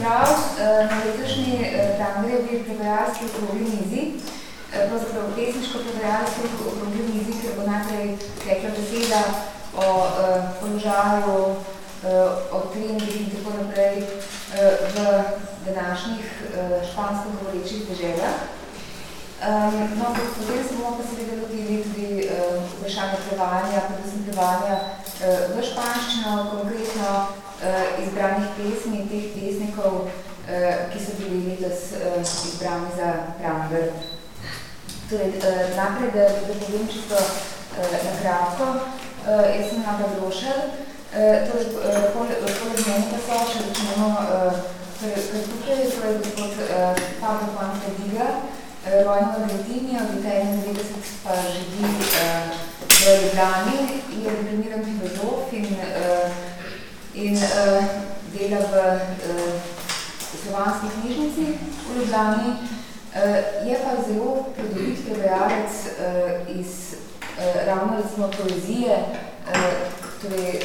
prav na letošnji Tangrevi prevajalski okrogli mizi, pravzaprav pesniško prevajalski okrogli mizi, ker bo najprej tekla beseda o položaju, o trendih in tako naprej v današnjih špansko govorečih deželah. Um, no, potem se bomo pa seveda lotili tudi vprašanje prevajanja, predvsem prevajanja v španščino, konkretno izbranih pesmi, teh pesnikov, uh, ki so bili letos uh, izbrani za Pranger. Torej, uh, najprej, da, da povem čisto uh, na kratko, uh, jaz sem Nada Grošer, uh, torej, uh, poleg meni pa so še začnemo, uh, tukaj je torej gospod uh, Pablo Juan Diga, rojno v Argentini, od leta 91 pa živi uh, v Ljubljani, je diplomiran filozof uh, in uh, dela v uh, slovanski knjižnici v Ljubljani. Uh, je pa zelo predobit prevajalec uh, iz uh, ravno recimo poezije, uh, torej,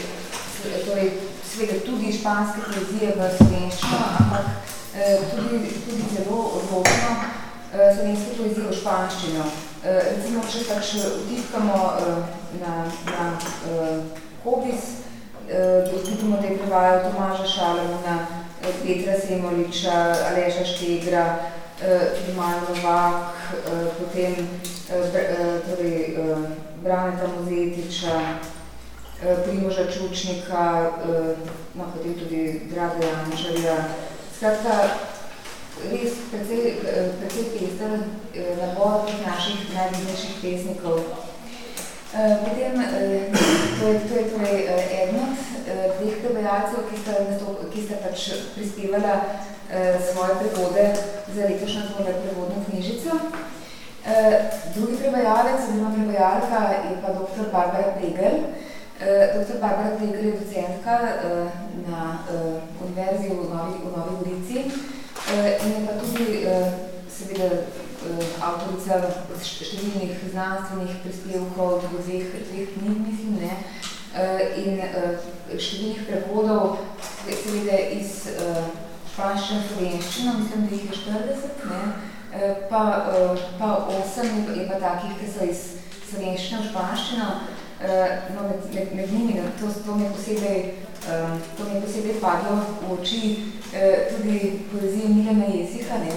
torej sveda tudi španske poezije v slovenščino, ampak uh, tudi, tudi zelo odločno Eh, slovenske poezije v španščino. Eh, recimo, če pač vtipkamo eh, na, na Hobis, vidimo, da je prevajal Tomaža Šalemuna, Petra Semoliča, Aleša Štegra, Filmajo Novak, potem torej, Braneta Mozetiča, Primoža Čučnika, no, potem tudi Grade Jančarja. Skratka, res precej, precej pester eh, nabor naših najvidnejših pesnikov. Eh, potem, eh, to je, to je torej eden od dveh prevajalcev, ki sta, ki sta pač prispevala svoje prevode za letošnjo tole prevodno knjižico. Drugi prevajalec, oziroma prevajalka, je pa dr. Barbara Pregel. Dr. Barbara Pregel je docentka na Univerzi v Novi, v Novi Eh, in je pa tudi eh, seveda eh, avtorica številnih znanstvenih prispevkov, dveh, dveh knjig, mislim, ne, in številnih prevodov, seveda iz španščine slovenščine, mislim, da jih je 40, ne, pa, pa 8 je pa takih, ki so iz slovenščine v španščino, no, med, med, med njimi, to, to mi posebej, je posebej padlo v oči, Eh, tudi poezije Milena Jesiha, ne,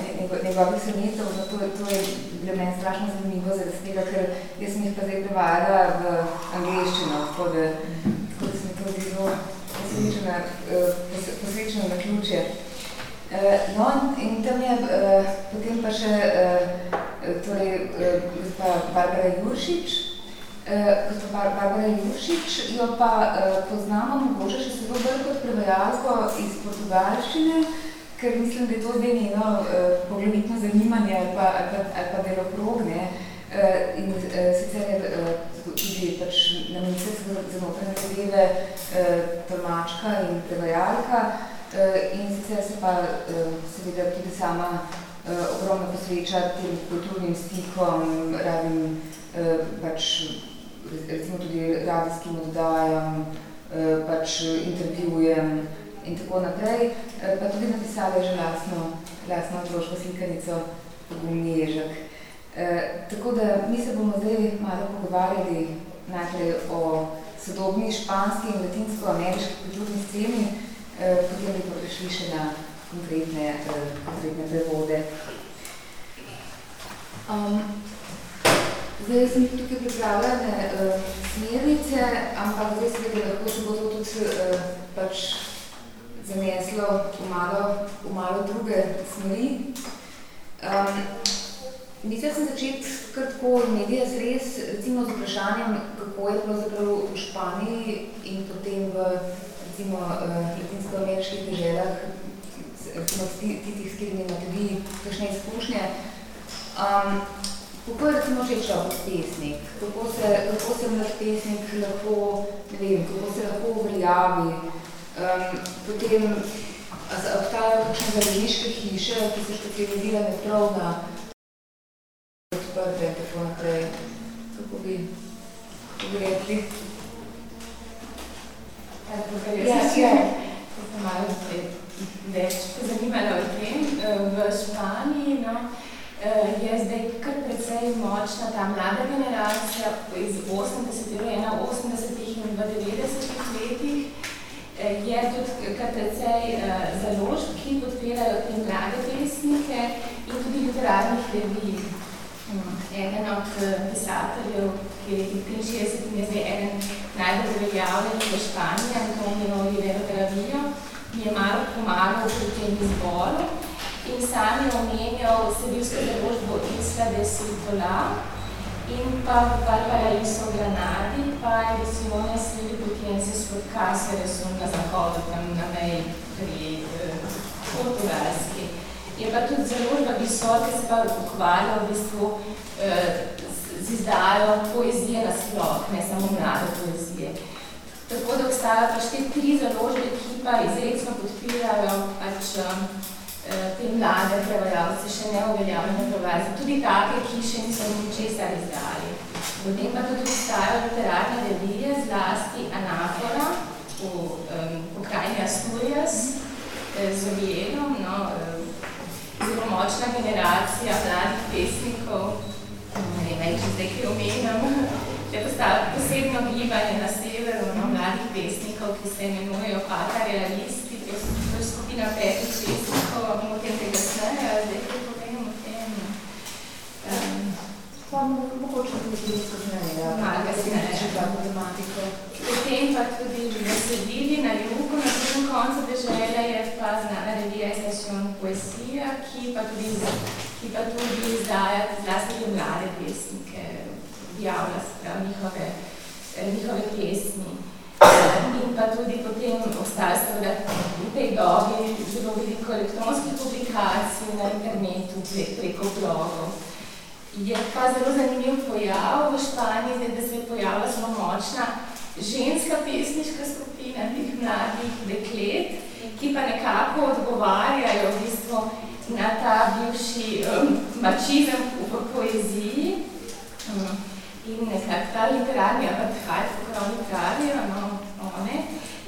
njegovih sonetov, no to, to je bilo meni strašno zanimivo zaradi tega, ker jaz sem jih pa zdaj prevajala v angliščino, tako da, tako da sem to zelo posvečena, eh, posvečena na ključe. Eh, no, in tam je potem pa še torej, gospa Barbara Juršič, gospod Barbara Jušič, jo pa uh, poznamo mogoče še zelo bolj kot prevajalko iz portugalščine, ker mislim, da je to zdaj njeno uh, poglavitno zanimanje ali pa, ali pa, ali pa delokrog, ne. Uh, in uh, sicer je uh, tudi pač na ministrstvu za notranje zadeve uh, tolmačka in prevajalka uh, in sicer se pa uh, seveda tudi sama uh, ogromno posveča tem kulturnim stikom, radim uh, pač recimo tudi radijskim oddajam, eh, pač intervjujem in tako naprej, eh, pa tudi napisala že lasno, lasno otroško slikanico Pogumni ježek. Tako da mi se bomo zdaj malo pogovarjali najprej o sodobni španski in latinsko-ameriški kulturni sceni, potem bi pa prišli še na konkretne, konkretne prevode. Um, Zdaj sem tukaj pripravljene uh, smernice, ampak zdaj seveda lahko se bo to tudi uh, pač zaneslo v malo, v malo druge smeri. Um, Mislila sem začeti kar tako medija res, recimo z vprašanjem, kako je pravzaprav v Španiji in potem v recimo uh, latinsko-ameriških deželah, recimo tistih, s katerimi imate vi kakšne izkušnje. Um, Kako je recimo že človek pesnik? Kako se, kako se mlad pesnik lahko, ne vem, kako se lahko uveljavi? Um, potem obstajajo kakšne založniške hiše, ki so specializirane prav na odprte in tako naprej. Kako bi, kako bi rekli? Ja, ja, ja. Malo več zanimalo o tem. V Španiji no, je zdaj kar precej močna ta mlada generacija iz 80-ih, rojena v 80-ih in v 90-ih letih. Je tudi kar precej založb, ki podpirajo te mlade pesnike in tudi literarnih revij. Eden od pisateljev, ki je 63 in je zdaj eden najbolj veljavljenih v Španiji, Antonio Olivero Gravillo, mi je malo pomagal pri tem izboru in sam je omenjal sevilsko založbo Isla de Siltola in pa Valparaíso v Granadi, pa Ediciones Liliputensis Podcasere so na zahodu, tam na meji pri eh, Portugalski. Je pa tudi založba visoke, se pa ukvarja v bistvu eh, z izdajo poezije na sploh, ne samo mlade poezije. Tako da obstajajo pač te tri založbe, ki pa izredno podpirajo pač te mlade prevajalce, še ne uveljavljene prevajalce, tudi take, ki še niso ničesar izdali. Potem pa tudi obstajajo literarne revije, zlasti Anafora v um, pokrajini Asturias z Ovijedom, no, zelo močna generacija mladih pesnikov, ne vem, če zdaj kaj omenjam, je postalo posebno gibanje na severu no, mladih pesnikov, ki se imenujejo Pata realisti, to je skupina petih pesnikov, bomo o tem te kasneje, zdaj kaj povem o tem. Um, pa mogoče tudi kasneje, ja, malo kasneje. Potem pa tudi besedili na jugu, na drugem koncu dežele je pa znana revija Estacion Poesija, ki pa tudi, ki pa tudi izdaja zlasti mlade pesnike, objavlja njihove, eh, njihove pesmi. In pa tudi potem ostalo seveda v tej dobi zelo veliko elektronskih publikacij na internetu preko blogov. Je pa zelo zanimiv pojav v Španiji, da se je pojavila zelo močna ženska pesniška skupina tih mladih deklet, ki pa nekako odgovarjajo v bistvu na ta bivši um, mačizem v poeziji. Um, in nekako ta literarni apartheid, kako oni pravijo, no, one,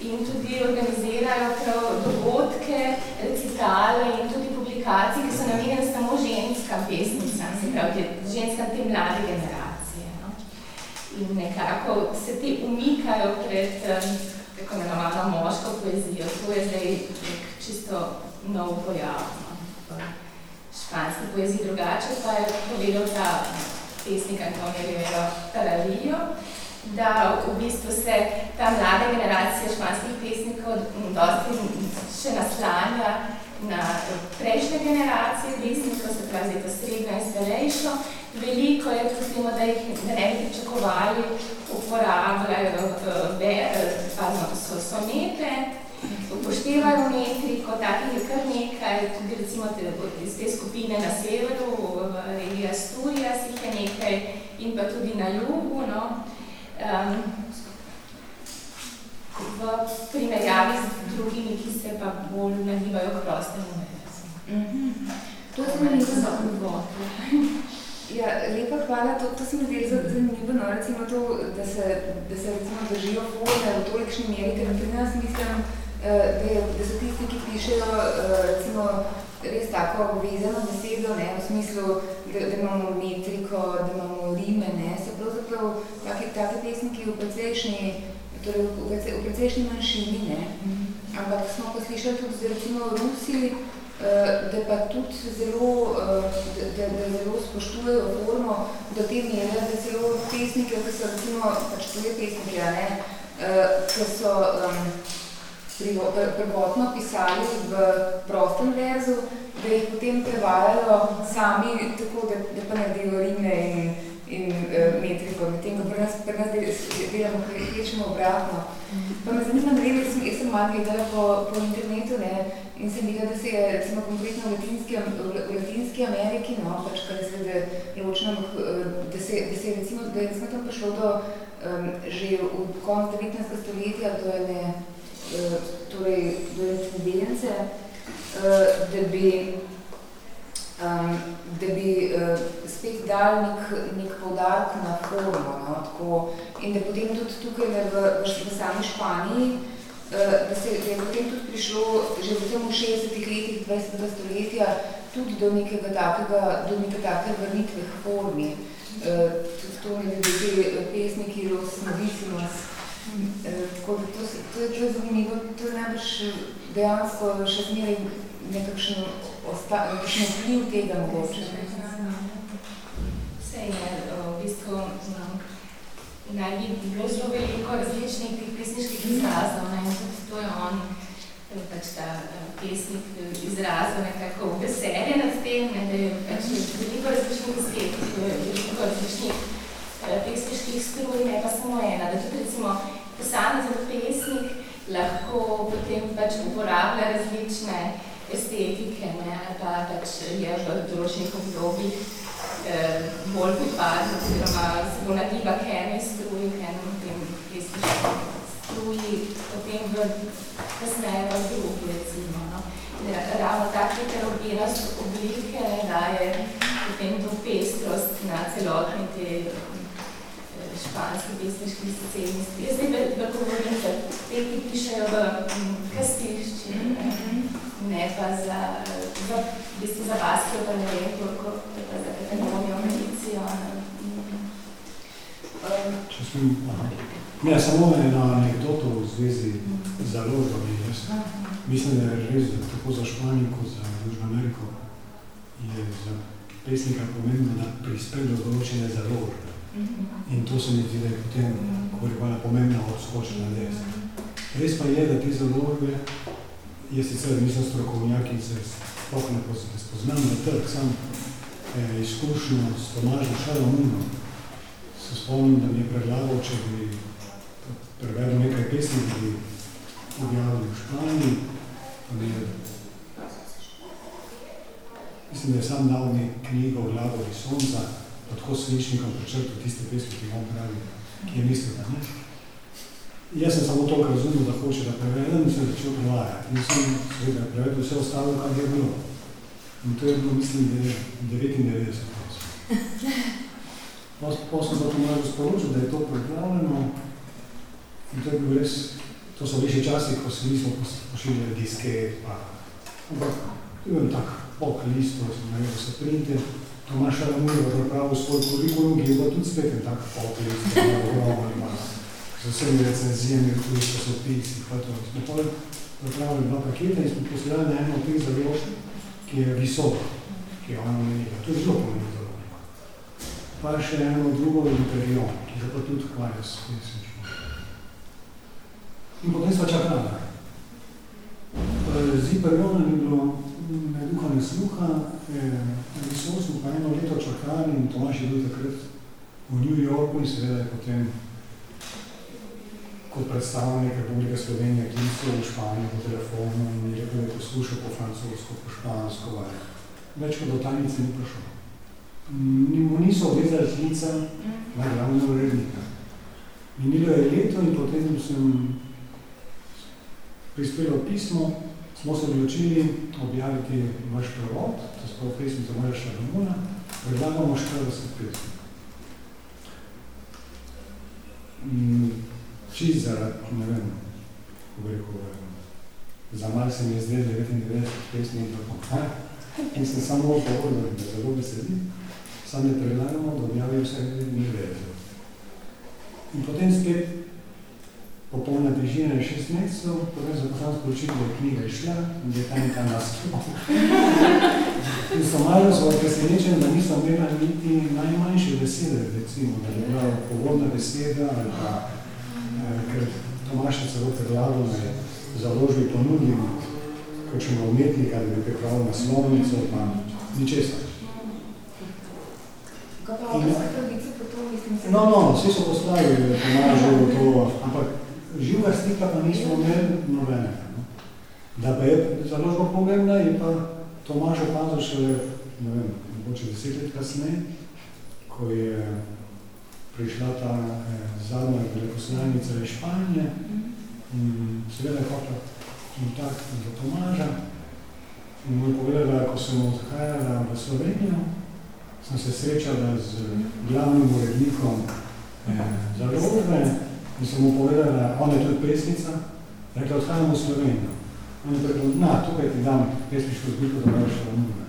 in tudi organizirajo prav dogodke, recitale in tudi publikacije, ki so namenjene samo ženskam pesnicam, se pravi, ženskam te mlade generacije. No. In nekako se te umikajo pred tako imenovano moško poezijo. To je zdaj nek čisto nov pojav no, španski poeziji. Drugače pa je povedal ta pesnika Antonija Rivero Taralijo, da v bistvu se ta mlada generacija španskih pesnikov dosti še naslanja na prejšnje generacije pesnikov, se pravi to srednjo in starejšo. Veliko je tudi, da jih da ne bi pričakovali, uporabljajo pardon, so sonete, upoštevajo metriko, takih je kar nekaj, tudi recimo te, iz te skupine na severu, v regiji Asturias jih je nekaj in pa tudi na jugu, no. Um, v primerjavi z drugimi, ki se pa bolj nagibajo k prostemu univerzu. Mm -hmm. To se mi zdi zanimivo. Ja, lepa hvala. To, to se mi zdi zanimivo, no, recimo to, da se, da se recimo držijo forme v tolikšni meri, ker pri nas mislim, da, je, da so tisti, ki pišejo recimo res tako vezano besedo, ne, v smislu, da, da imamo metriko, da imamo rime, ne, so pravzaprav taki, taki pesniki v precejšnji, torej v, v precejšnji manjšini, ne. Mm. Ampak smo pa slišali tudi za recimo v Rusiji, da pa tudi zelo, da, da, zelo spoštujejo formo do te mere, da celo pesnike, ki so recimo, pač tuje pesnike, ne, ki so um, prvotno pisali v prostem verzu, da jih potem prevajajo sami, tako da, da pa naredijo rime in, in uh, metriko, medtem ko pri nas, pri nas delamo kvečemo obratno. Pa me zanima, da jaz sem malo gledala po, po internetu ne, in sem videla, da se je recimo konkretno v Latinski, v Latinski Ameriki, no, pač kar se da ločno, da se, da se je recimo, da je recimo tam prišlo do um, že v konc 19. stoletja do ene torej do intendence, da bi, da bi uh, spet dal nek, nek poudarek na formo. No, tako, in da potem tudi tukaj v, v, v sami Španiji da, se, da je potem tudi prišlo že v tem 60-ih letih 20. stoletja tudi do nekega takega, do neke take vrnitve k formi. Tudi to ne bi te pesniki Rosnovisimos. Tako da to, to, to je zanimivo, to je najbrž dejansko še zmeraj nekakšen vpliv tega mogoče. Vse je v bistvu naj bi bilo zelo veliko različnih tih pesniških izrazov, ne, tudi to je on, pač ta pesnik izrazil nekako veselje nad tem, ne, da je pač veliko različnih estetik, veliko različnih pesniških struj, ne pa samo ena, da tudi recimo posamezen pesnik lahko potem pač uporablja različne estetike, ne, pa pač je v določenih obdobjih eh, bolj pripadno, oziroma se bo nagiba k eni struji, k enem tem pesniškem struji, potem v kasneje v drugi, recimo. No. Ravno tak heterogenost oblike daje potem to pestrost na celotni te španski pesniški sceni. Jaz zdaj lahko govorim, da te, ki pišejo v kastilščini, ne, ne pa za, za, v bistvu za vas, ki pa ne vem, koliko za kategorijo medicijo. Če sem, aha. Ne, samo ena anekdoto v zvezi z založbami. Jaz mislim, da je res da tako za Španijo kot za Južno Ameriko je za pesnika pomembno, da prispe do določene založbe. In to se mi zdi, da je potem, ko je hvala, pomembna odskočna des. Res pa je, da te založbe, jaz sicer nisem strokovnjak in se sploh ne spoznam na trg, sam eh, izkušnjo s Tomažem Šaramunom. Se spomnim, da mi je predlagal, če bi prevedel nekaj pesmi, ki bi objavili v Španiji, pa mi je Mislim, da je sam dal nek knjigo Vladovi sonca, pa tako sličnikom prečrtil tiste pesmi, ki on pravi, ki je mislil, da ne. Jaz sem samo toliko razumel, da hoče, da prevedem in sem začel prevajati. In sem seveda prevedel vse ostalo, kar je bilo. In to je bilo, mislim, da je 99 Potem sem pa Tomažu sporočil, da je to pripravljeno. In to je bil res, to so više časi, ko se nismo pošiljali diske, pa ampak imam tak pok list, to sem naredil se printe. Tomaž Šaramur je pripravil svoj kurikulum, ki je bil tudi spet en tak pok list, ogromno, z vsemi recenzijami, tudi so so pisi, pa to. Smo pa pripravili dva paketa in smo poslali na eno od teh založb, ki je visok, ki je ona menila. To je zelo pomembno založba. Pa še eno drugo Imperion, ki ga pa tudi hvalja s pesničkom. In potem sva čakala. Z Imperionom je bilo ne duha, ne sluha, visok smo pa eno leto čakali in Tomaš je bil takrat v New Yorku in seveda je potem kot predstavnik Republike Slovenije klical v Španijo po telefonu in je rekel, da je poslušal po francosko, po špansko vaj. Več kot do tajnice ni prišel. Mu niso obvezali klica na glavnega urednika. Minilo je leto in potem sem prispelo pismo, smo se odločili objaviti vaš prevod, to je sploh pesmica Moja Šarmuna, predlagamo 40 pesmi čist zaradi, ne vem, kako bi rekel, za malo se mi je zdaj 99 pesmi in tako. In sem samo povedal, da zelo veseli, sam ne predlagamo, da objavijo vse mi vezo. In potem spet popolna težina je šest mesecev, potem sem potem sporočil, da je knjiga išla in je tam in tam naskrivo. In so malo so presenečeni, da niso imela niti najmanjše besede, recimo, da je bila povodna beseda ali pa ker Tomaš je celo predlagal, da je založbi ponudil kakšnega umetnika, da bi pripravil naslovnico, pa ničesar. No, no, vsi so postavili Tomažu to, ampak živega stika pa nismo imeli nobenega. No. Da pa je založba pomembna, je pa Tomaž opazil šele, ne vem, mogoče deset let kasneje, ko je prišla ta eh, zadnja veleposlanica iz Španije in seveda je hotla kontakt za Tomaža in mu je povedala, ko sem odhajala v Slovenijo, sem se srečala z glavnim urednikom eh, založbe in sem mu povedala, ona je tudi pesnica, Rekla, odhajamo v Slovenijo. On je rekel, na, tukaj ti dam pesniško zbirko, da boš šalamuna.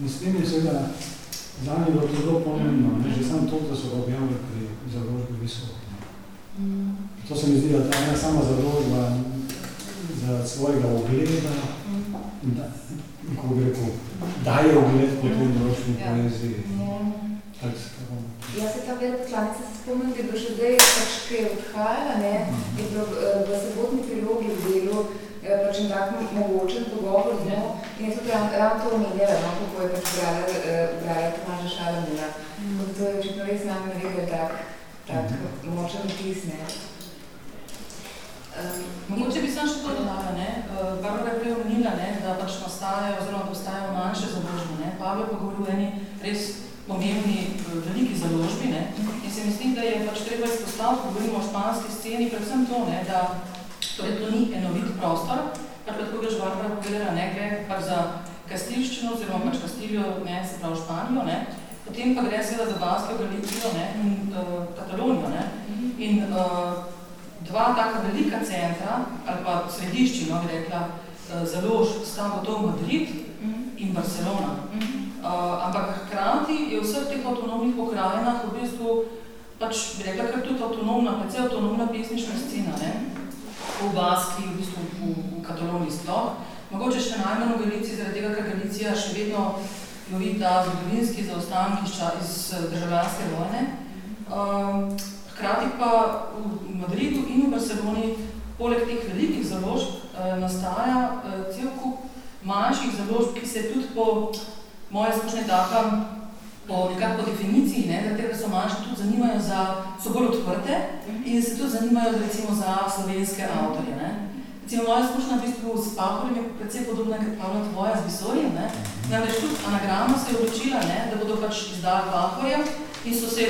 In s tem je seveda zanje bilo to zelo pomembno, ne? že sam to, da so ga objavili pri založbi visoko. Mm. To se mi zdi, da ta ena sama založba za svojega ogleda, mm. da, kako bi rekel, daje ogled po tej določni ja. poeziji. Ja. Tak se tako. Jaz se ta veleposlanica se spomnim, da je bilo še zdaj, pač, ki je odhajala, ne, je bilo eh, v sobotni prilogi v delu eh, pač en tak mogočen pogovor z njo in je tudi ravno ram to omenjala, no, kako je pač brala, uh, brala Tomaža Šalamina. Mm. To je očitno res nam nekaj tak, tak močen vtis, ne. Um, Mogoče bi sam še to dodala, ne? Barbara je prej omenila, ne, da pač nastajajo oziroma postajajo manjše založbe, ne? Pavle pa govori o eni res pomembni eh, veliki založbi. Ne? In se mislim, da je pač treba izpostaviti, ko govorimo o španski sceni, predvsem to, ne, da torej to ni enovit prostor, kar tako ga Žvarbara povedala, ne, gre pač za kastilščino, oziroma pač Kastiljo, ne, se pravi Španijo, ne, potem pa gre seveda za Baskijo, Galicijo ne, in uh, Katalonijo. Ne, in uh, dva taka velika centra, ali pa središči, no, bi rekla, uh, založ, sta gotovo Madrid in Barcelona. Uh, ampak hkrati je v vseh teh avtonomnih pokrajinah v bistvu, pač bi rekla, kar tudi avtonomna, predvsej avtonomna pesnična scena, ne? v Baski, v bistvu v, v Kataloniji sploh. Mogoče še najmanj v Galiciji, zaradi tega, ker Galicija še vedno lovi ta zgodovinski zaostanek iz, iz državljanske vojne. Um, hkrati pa v Madridu in v Barceloni, poleg teh velikih založb, uh, nastaja uh, cel kup manjših založb, ki se tudi po moje izkušnje taka, po nekako po definiciji, ne, da tega so manjše, tudi zanimajo za, so bolj odprte in se tudi zanimajo recimo za slovenske avtorje. Ne. Recimo moja izkušnja v bistvu s Pahorjem je predvsej podobna, kot Pavla tvoja z Visorjem. Ne. Namreč tudi anagrama se je odločila, ne, da bodo pač izdali Pahorja in so se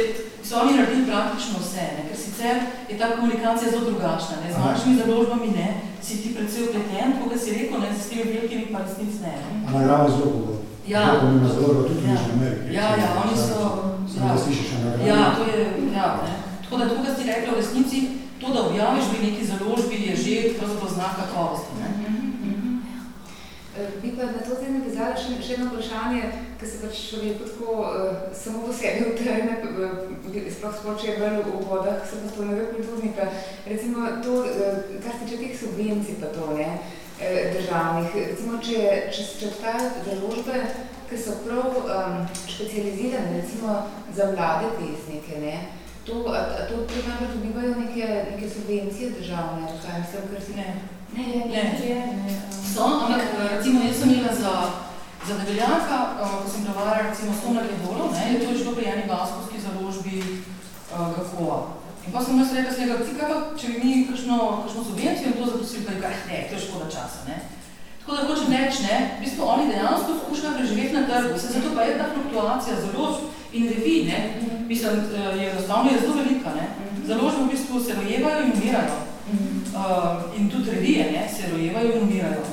so oni naredili praktično vse, ne, ker sicer je ta komunikacija zelo drugačna. Ne. Z manjšimi založbami ne, si ti predvsej upleten, tako si rekel, ne, s temi velikimi pa resnic ne. Anagrama je zelo podobna. Ja. Pomembna založba tudi ja. v Ameriki. Ja, ja, oni so... Ja. Da slišiš anagrama. Ja, to je, ja, ne. Tako da tukaj si rekla v resnici, to, da objaviš v neki založbi, je že pravzaprav znak kakovosti. Ne. Mm -hmm. Bi pa na to navezala še, še eno vprašanje, ki se pač človek tako uh, samo v sebi utrne, sploh spoče je bolj v vodah, se pa spomnega kulturnika. Recimo to, uh, kar se tiče teh subvencij pa to, ne, uh, državnih, recimo če, če, če obstajajo založbe, ki so prav um, specializirane, recimo za mlade pesnike, ne, to, a, a to tudi najbolj dobivajo neke, neke subvencije državne, kaj mislim, ker si ne. Ne, ne, ne. So, ampak recimo jaz sem imela za, za debeljaka, uh, ko sem prevajala recimo Stomna Gledolo, ne, je to je šlo pri eni baskovski založbi uh, Gakova. In pa sem jaz rekla slega, kaj če bi mi kakšno, kakšno subvencijo in to zaposlili, pa je kaj, ne, to je škoda časa, ne. Tako da hočem reči, ne, v bistvu oni dejansko skušajo preživeti na trgu, se zato pa je ta fluktuacija založb in revij, ne, mislim, je enostavno je zelo velika, ne. Založbe v bistvu se rojevajo in umirajo. Uh, in tudi revije ne, se rojevajo in umirajo.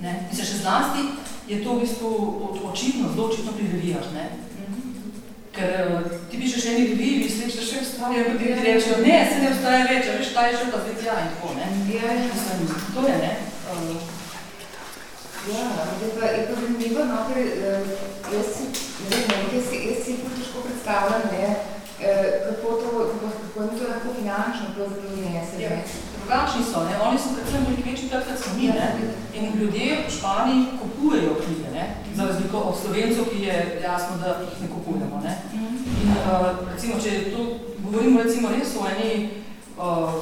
Ne. Mislim, še zlasti je to v bistvu očitno, zelo očitno pri revijah. Ne. Ker uh, ti pišeš eni reviji, misliš, da še obstaja, pa ti rečejo, ne, se ne obstaja več, veš, ta je še pa zdaj tja in tako, ne. Ja, ja. To je, ne. Uh, Ja, je pa, je pa zanimivo, no, ker jaz si, ne vem, jaz si, jaz si težko predstavljam, ne, kako to, kako, kako je to lahko finančno pravzaprav nese. Ja. Drugačni so, ne? oni so predvsem bili večji tak, kot smo mi, ne? in ljudje v Španiji kupujejo knjige, ne? za razliko od Slovencov, ki je jasno, da jih ne kupujemo. Ne? In uh, recimo, če to govorimo recimo res o eni, uh,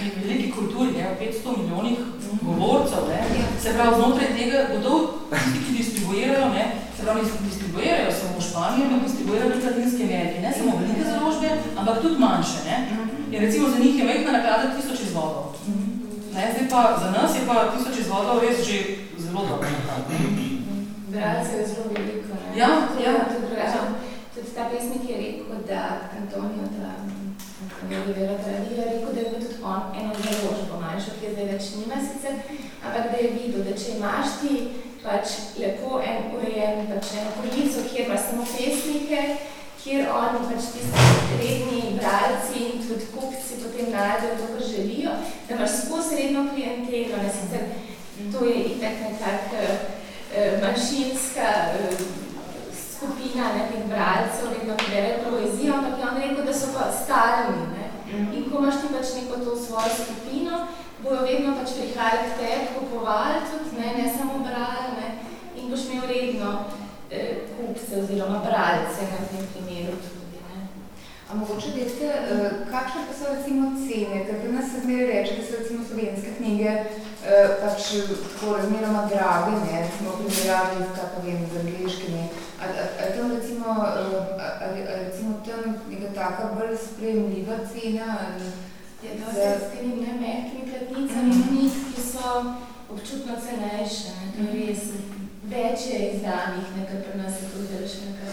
eni veliki kulturi, ne? 500 milijonih govorcev, ne? se pravi, znotraj tega bodo tisti, ki distribuirajo, ne? se pravi, distribuirajo samo v Španiji, ampak distribuirajo tudi Latinske Amerike, ne samo velike založbe, ampak tudi manjše. Ne? In recimo za njih je majhna naklada tisoč izvodov. Ne? Zdaj pa za nas je pa tisoč izvodov res že zelo dobro. Bralce je zelo veliko. Ne? Ja, ja. Tudi, ja. tudi ta pesnik je rekel, da Antonio, da Rivero Tradiva rekel, da je tudi on eno založbo manjšo, ki je zdaj več nima sicer, ampak da je videl, da če imaš ti pač lepo en urejen, pač eno kolico, kjer imaš samo pesnike, kjer oni pač tisti redni bralci in tudi kupci potem najdejo to, kar želijo, da imaš skozi redno klientelo, ne sicer to je itak nekak uh, manjšinska skupina ne, teh bralcev, vedno preberejo poezijo, ampak je on rekel, da so pa starami, ne. In ko imaš ti pač neko to svojo skupino, bojo vedno pač prihajali k tebi, kupovali tudi, ne, ne samo brali, ne, in boš imel redno eh, kupce oziroma bralce na tem primeru tudi. Ne. A mogoče veste, eh, kakšne pa so recimo cene, ker pri nas se zmeri reče, da so recimo slovenske knjige eh, pač tako razmeroma drage, ne, recimo primerjavi z, kako vem, z angliškimi. A, a, a tam recimo, recimo tam neka taka bolj sprejemljiva cena? Je to se s temi mehkimi platnicami, mm -hmm. ki so občutno cenejše, ne, to je res več je izdanih, nekaj pri nas je tudi več nekaj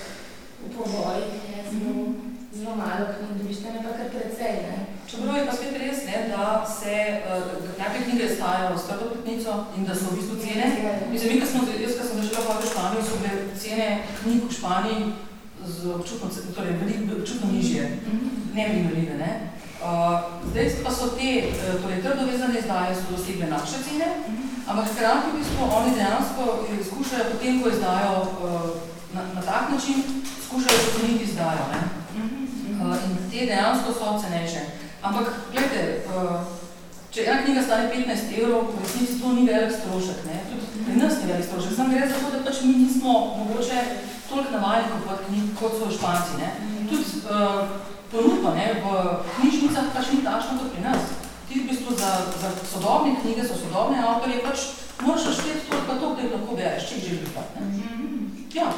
v povojih, ne, zelo, zelo malo knjig dobiš, ne pa kar precej, ne. Čeprav je pa spet res, ne, da se uh, najprej knjige stajajo s trdopletnico in da so v bistvu cene. Mislim, mi, ko smo, jaz, ko sem želela pa v Španiji, so bile cene knjig v Španiji z občutno, torej veliko, občutno nižje, neprimerljive, ne. Uh, zdaj pa so te, torej trdovezane izdaje so dosegle naše cene, ampak hkrati v bistvu oni dejansko skušajo potem, ko izdajo uh, na, na tak način, skušajo poceniti izdajo, ne. Uh, in te dejansko so cenejše. Ampak, gledajte, uh, če ena knjiga stane 15 evrov, v resnici to ni velik strošek, ne. Tudi pri nas ni velik strošek, samo gre za to, da pač mi nismo mogoče toliko navajeni kupovati knjig, kot so španci, ne. Tudi uh, ponudba, ne, v knjižnicah pač ni takšna kot pri nas. Ti v bistvu za, za sodobne knjige, za sodobne avtorje, pač moraš šteti toliko pa to, da jih lahko bereš, če jih želiš pa, ne. Ja.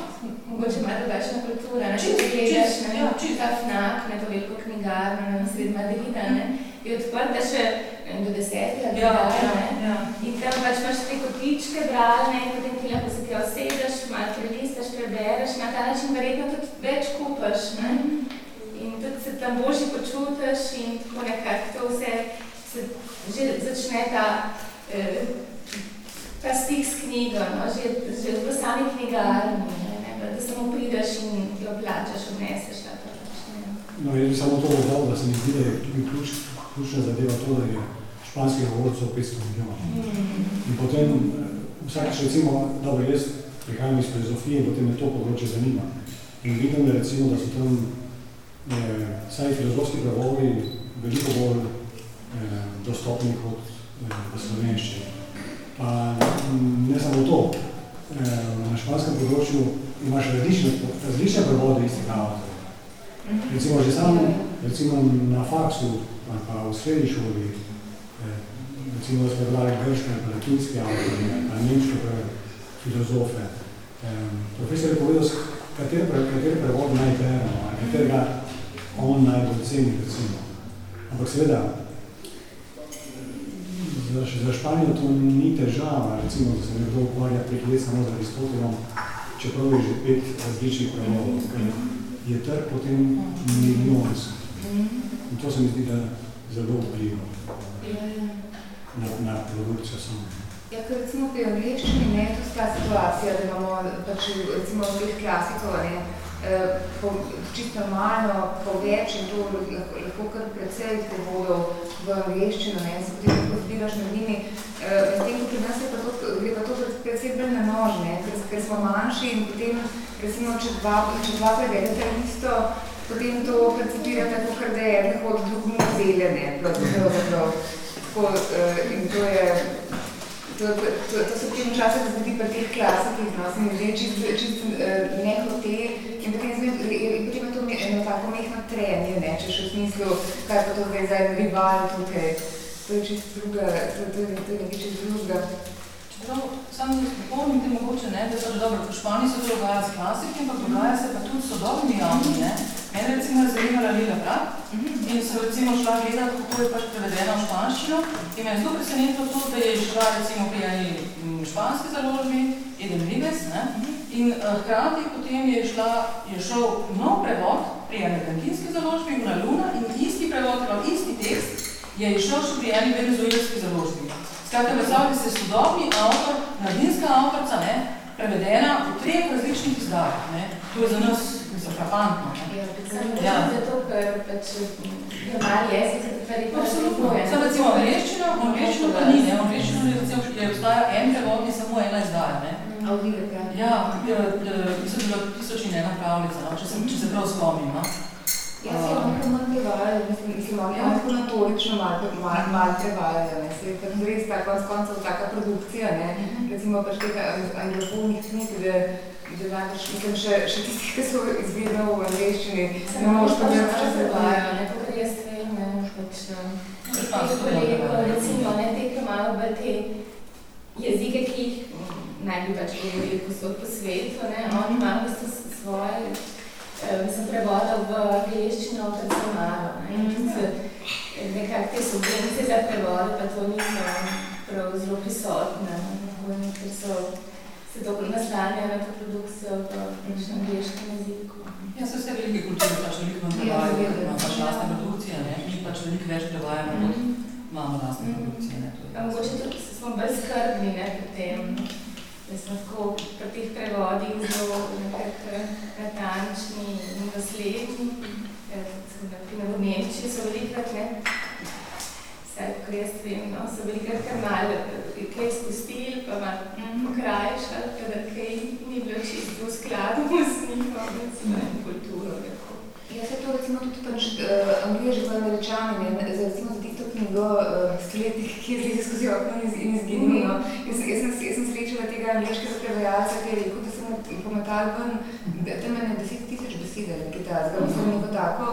Mogoče malo drugačna kultura, ne, če gledaš, ne, ja, ja, čist. ta FNAC, ne, to veliko knjigarno na sred Madrida, ne, je odprta še eh, do Ja, kdaj, ja, ne. ja. In tam pač imaš te kotičke bralne in potem ti lahko se tja usedeš, malo prelistaš, prebereš, na ta način verjetno tudi več kupaš, ne. In tudi se tam boljše počutiš in tako nekako to vse se že začne ta, eh, ta stik s knjigo, no, že, že v sami knjigarni, ne, ne, da samo prideš in jo plačaš, odneseš, ta to pač. No, jaz bi samo to dodal, da se mi zdi, da je tudi ključ, ključna zadeva to, da je španskih govorcev 500 milijonov. In potem eh, vsakeč recimo, dobro, jaz prihajam iz filozofije in potem me to področje zanima. In vidim, da recimo, da so tam eh, saj filozofski prevodi veliko bolj eh, dostopni kot eh, v slovenščini. Pa m, ne samo to, eh, na španskem področju imaš različne, različne prevode istega avtorja. Recimo že sam, recimo na faksu ali pa v srednji šoli, eh, recimo da smo brali grške pa latinske avtorje, pa nemške filozofe. Profesor je povedal, s kater, pre- kater prevod naj beremo, ali katerega on najbolj ceni, recimo. Ampak seveda, za, za Španijo to ni težava, recimo, da se nekdo ukvarja prek let samo z Aristotelom, čeprav je že pet različnih prevodov, je trg potem milijonski. In to se mi zdi, da zelo vpliva na, na produkcijo samo. Ja, ker recimo pri angliščini ne je to ta situacija, da imamo pač recimo teh klasikov, ne, po, čisto normalno, po več in to lahko, lahko kar precej prevodov v angliščino, ne, se potem lahko zbiraš med njimi. Eh, medtem ko pri nas je pa to, gre pa to precej bolj na nož, ne, ker, ker smo manjši in potem recimo, če dva, če dva prevedete isto, potem to percipirate tako, ker da je eden hod drugmu vzele, ne, pravzaprav. Tako, eh, in to je, To, to, to, to se potem včasih zgodi pri teh klasikih, no, se mi zdi čist, čist uh, nehote in potem, zme, in potem je to eno tako mehno trenje, ne, če še v smislu, kaj pa to zdaj en rival tukaj. To je čist druga, to, to, to je nekaj čist drugega. Samo da spomnite mogoče, ne, da pač dobro, v Španiji se to dogaja s klasiki, ampak dogaja se pa tudi s sodobnimi avtorji, ne. Mene recimo je zanimala Lila Brat in sem recimo šla gledati, kako je pač prevedena v španščino in me je zelo presenetilo to, da je šla recimo pri eni španski založbi, Eden Rives, ne, in uh, hkrati potem je šla, je šel nov prevod pri argentinski založbi, Una Luna, in isti prevod, prav isti tekst, je išel še pri eni venezuelski založbi. Skratka, predstavljate se sodobni avtor, mladinska avtorca, ne, prevedena v treh različnih izdajah, ne. To je za nas, mislim, frapantno. Ja, ja. zato, ker pač je mali jezik, se tudi Absolutno. Samo recimo angliščino, angliščino pa ni, ne, angliščino je recimo, je obstaja en prevod in samo ena izdaja, ne. Ja, mislim, da je tisoč in ena pravljica, no, če, se, če se prav spomnim, no. Ja, se je nekaj manj prevajali, mislim, mislim, oni ja. tako notorično malo mal, mal prevajali, ne, se je pač res tako z koncev taka produkcija, ne, recimo pač tega anglofonih knjig, da da najbrž, mislim, še, še tisti, ki so izvedeli v angliščini, ne moš pa če se vajo, ne, to, kar jaz vem, ne, pač, teh kolegov, recimo, ne, te, ki imajo v te jezike, ki jih naj bi pač govorili posod po svetu, ne, oni imajo v bistvu svoje, mislim, prevodal v angliščino predvsem malo, ne, tudi nekak te subvencije za prevode, pa to niso prav zelo prisotne, ne, ker so se dobro naslanja na to produkcijo v angliškem jeziku. Ja, se vse velike kulture pač veliko vam prevajajo, ja, imamo pač lastne produkcije, ne? mi pač veliko več prevajamo, kot mm -hmm. imamo lastne mm -hmm. produkcije. Ne? To je ja, mogoče tudi smo bolj skrbni ne, pri tem, da smo tako pri teh prevodih zelo nekak natančni in dosledni. Ja, naprimer v Nemčiji so velikrat, ne, vsaj ko jaz vem, no, so velikrat kar malo kaj spustili, pa malo mm. pokrajšali, da kaj ni bilo čisto v skladu z njihovo kulturo. Ja, se to recimo tudi pač uh, angliži pa američani, ne, za recimo za tisto knjigo uh, stoletih, ki je zdaj skozi okno in, in izginil, no. Jaz, jaz, sem, jaz sem srečala tega angliškega prevajalca, ki je rekel, da sem pometal ven, da tam je deset tisoč besede, nekaj tazga, mislim, neko tako,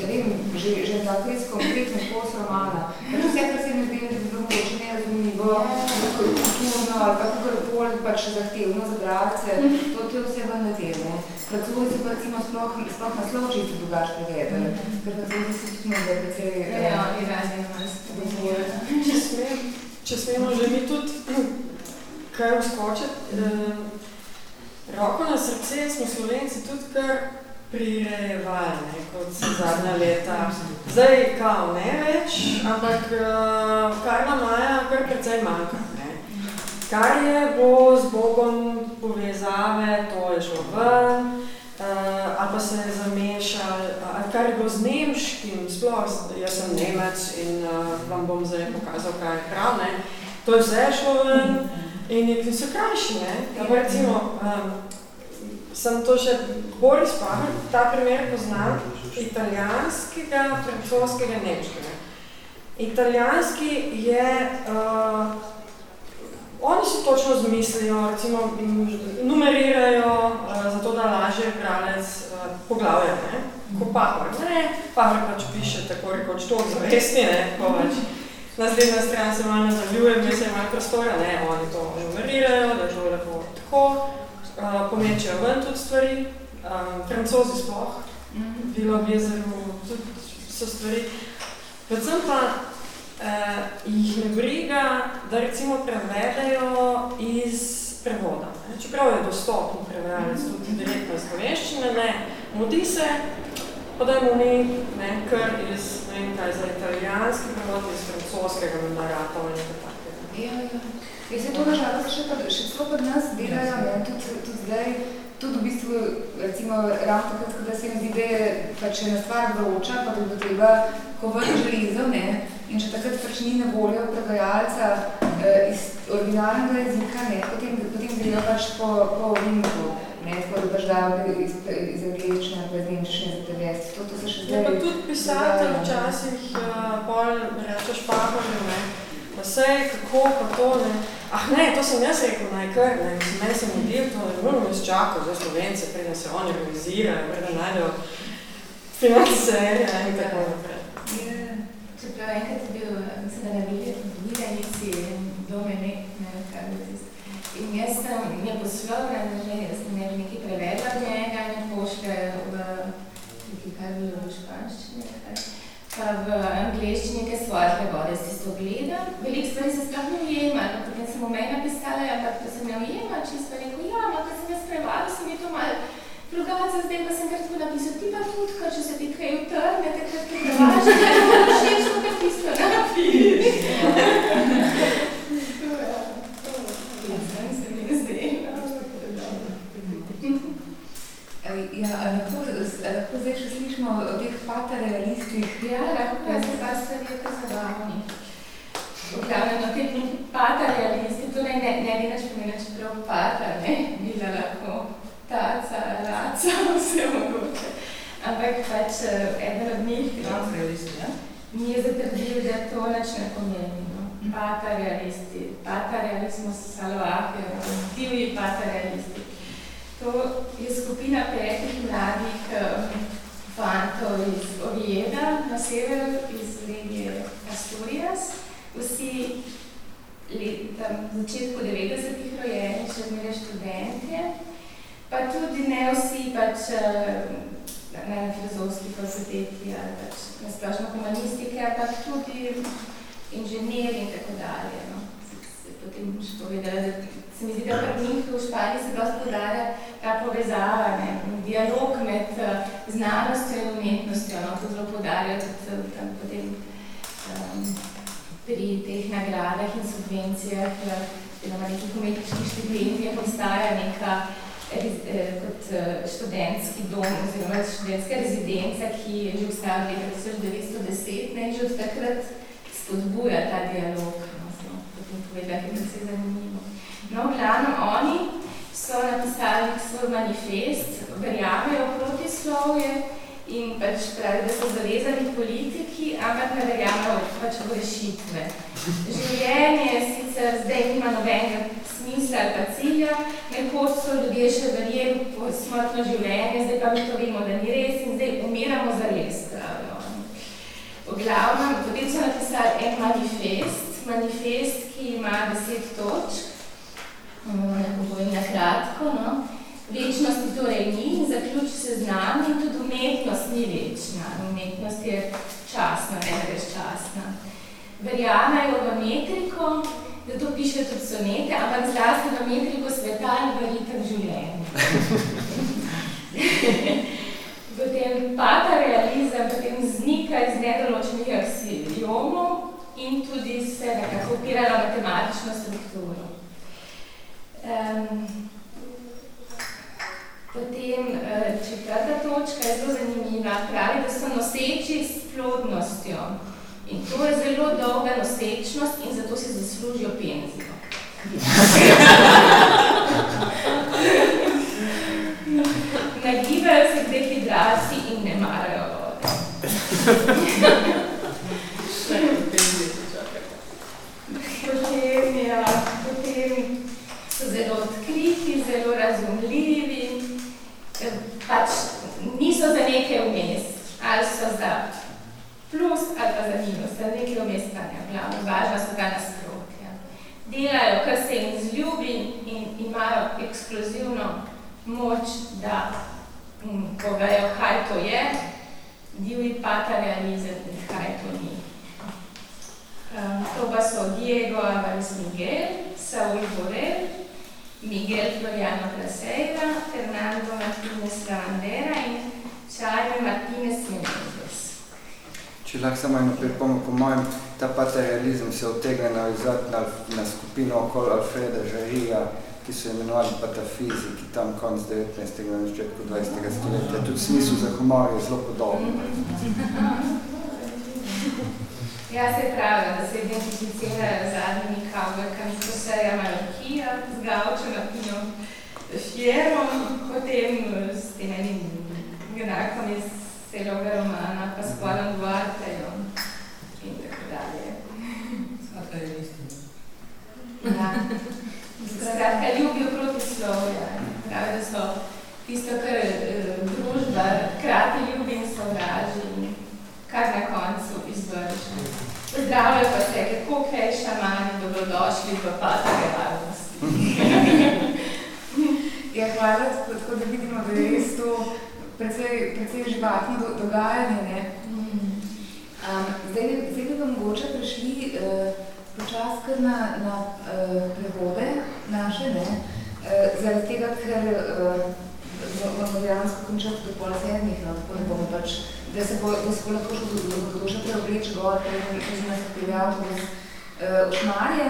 ja vem, že, že tako res konkretno kos romana. Pač vse, kar se mi zdi, da bi bilo mogoče nerazumljivo, kulturno ali kako bolj pač zahtevno za bralce, to, to je vse ven na teme. Francouzi pa recimo sploh, sploh naslov čisto drugač prevedali, ker francouzi se tudi nekaj precej... Ja, oni razni imajo Če smem, če smemo že mi tudi kaj uskočiti, eh, roko na srce smo Slovenci tudi kar prirejevali, kot se zadnja leta. Zdaj, kao, ne več, ampak uh, kar nam maja, kar precej manjka. Ne. Kar je bo z Bogom povezave, to je šlo ven, uh, ali pa se je zamešal, ali kar je bo z nemškim, sploh, jaz sem Nemec in uh, vam bom zdaj pokazal, kaj je prav, ne. to je vse šlo ven in je so krajši, ne. Ja, recimo, um, sem to še bolj izpahal, ta primer poznam, italijanskega, francoskega, nemškega. Italijanski je, uh, oni se točno zmislijo, recimo numerirajo, uh, zato da lažje bralec uh, poglavja, ne? Ko pahor, ne, pahor pač piše tako rekoč to zavestni, ne, ko pač naslednja stran se malo nadaljuje, mi se malo prostora, ne, oni to numerirajo, da je lepo tako, uh, pomečejo ven tudi stvari, um, francozi sploh, mm -hmm. bilo v jezeru, tudi so stvari. Predvsem pa uh, jih ne briga, da recimo prevedajo iz prevoda. Ne? Čeprav je dostopno prevajalec tudi direktno iz sloveščine, ne, mudi se, pa da mu ni, ne, kar iz, ne vem kaj, za italijanski prevod, iz francoskega mendarata ali nekaj takega. Ja, ja. Jaz se to nažalost še, pa, še celo pod nas delajo, ne, tudi, tudi zdaj, tudi v bistvu, recimo, ravno takrat, da se mi zdi, da je pač ena stvar vroča, pa da bo treba kovati železo, ne, in če takrat pač ni na voljo prevajalca eh, iz originalnega jezika, ne, potem, potem grejo pač po, po vinku, ne, tako da pač dajo iz, iz anglične, pa iz nemčine za telest. To, to se še zdaj... Ja, pa tudi pisatelj včasih uh, pol rečeš pahože, ne, pa sej, kako, pa to, ne. Ah ne, to sem jaz rekel najkar, ne, mislim, meni sem udil, to je vrlo izčakal za Slovence, preden se oni organizirajo, preden najdejo financerja in tako naprej. Ja, čeprav enkrat je bil, mislim, da ne bili videnici domenek, ne, kaj bi tisti. In jaz sem je poslal, ne, že, sem je nekaj prevedla od njega in pošle v, nekaj, kaj bi bilo v španščini, kaj pa v angliščini, ki svoje prevode si to gledam. Veliko stvari se sploh ne ujema, no, potem sem v meni napisala, ampak to se ne ujema, čisto rekel, ja, ampak kad sem jaz prevada, sem je to malo drugače, zdaj pa sem kar tako napisal, ti pa tudi, če se ti kaj utrne, takrat ti prevaža, da je to všeč, kar tisto napiš. Ja, lahko, lahko zdaj še slišimo o teh patarealistih? Ja, lahko pa se pa stvari je kar zabavni. V glavnem, no, te patarealisti, torej ne, ne bi nač pomenil, čeprav pata, ne, bila lahko taca, raca, vse mogoče. Ampak pač eh, eden od njih ja? mi je zatrdil, da to nič ne pomeni. No. Patarealisti, patarealismus salvaje, divji patarealisti. To je skupina petih mladih um, fantov iz Ovijeda na severu, iz regije Asturias. Vsi v začetku 90-ih rojeni, še zmeraj študentje, pa tudi ne vsi pač ne na filozofski fakulteti ali pač na splošno humanistike, ampak tudi inženirji in tako dalje. No. Se potem še povedala, da se mi zdi, da v Španiji se dosti podarja ta povezava, ne, dialog med uh, znanostjo in umetnostjo, no, to zelo podarja tudi uh, tam potem um, pri teh nagradah in subvencijah, oziroma nekih umetniških štipendijah obstaja neka kot študentski dom oziroma študentska rezidenca, ki je že vstala leta 1910 ne, in že od takrat spodbuja ta dialog. No, potem povedali, da se je zanimivo. No, glavno, oni so napisali svoj manifest, verjamejo protislovje in pač pravi, da so zavezani politiki, ampak ne verjamejo pač v rešitve. Življenje sicer zdaj nima nobenega smisla ali pa cilja, nekoč so ljudje še verjeli po smrtno življenje, zdaj pa mi to vemo, da ni res in zdaj umiramo za res, pravijo. V glavnem, potem so napisali en manifest, manifest, ki ima deset točk, lahko povem na kratko. No. Večnosti torej ni, zaključ se z nami, tudi umetnost ni večna. Umetnost je časna, ne da časna. Verjamejo v metriko, da to piše tudi sonete, ampak zlasti v metriko sveta in v ritem življenja. potem pata realizem, potem znika iz nedoločenih aksiomov in tudi se nekako opirajo matematično strukturo. Um, potem uh, četrta točka je zelo zanimiva, pravi, da so noseči s plodnostjo. In to je zelo dolga nosečnost in zato si zaslužijo penzijo. Nagibajo se k dehidraciji in ne marajo vode. potem, ja, potem so zelo odkriti, zelo razumljivi, pač niso za nekaj vmes, ali so za plus ali pa za minus, za nekaj vmes stanja, glavno, važno so ga nasprotja. Delajo, kar se jim zljubi in imajo ekskluzivno moč, da um, povejo, kaj to je, divji patarealizem in kaj to ni. Um, to pa so Diego Alvarez Miguel, Saúl Borel, Miguel Floriano Plaseira, Fernando Martínez Lavandera in Charlie Martínez Menendez. Če lahko samo eno pripomo, po mojem, ta paterializem se otegne navizati na, na skupino okoli Alfreda Žarija, ki so imenovali patafiziki, tam konc 19. na začetku 20. stoletja. Tudi smisel za humor je zelo podobno. Ja, se pravi, da se identificirajo z zadnjimi kavljakami, ko se je Malakija z Gaučo, Martinjo Fjerom, potem s tem enim genakom iz celoga romana, pa s Polom Duartejo in tako dalje. Skratka je istina. Ja. Skratka, ljubijo proti slovja. Pravi, da so tisto, kar eh, družba krati ljubi in sovraži, kar na koncu izvrši. Pozdravljajo pa se, kako kaj šamani, dobrodošli v patage varnosti. ja, hvala, tako da vidimo, da je res to precej, precej živatno do, dogajanje. Ne? Um, zdaj, zdaj bi vam mogoče prišli uh, počas kar na, na uh, prevode naše, ne? Uh, zaradi tega, ker uh, bomo dejansko končati do pol sedmih, no? tako da bomo pač da se bo, da se bo lahko še preobreč gor, da je nekaj nas pripeljal v uh, Šmarje.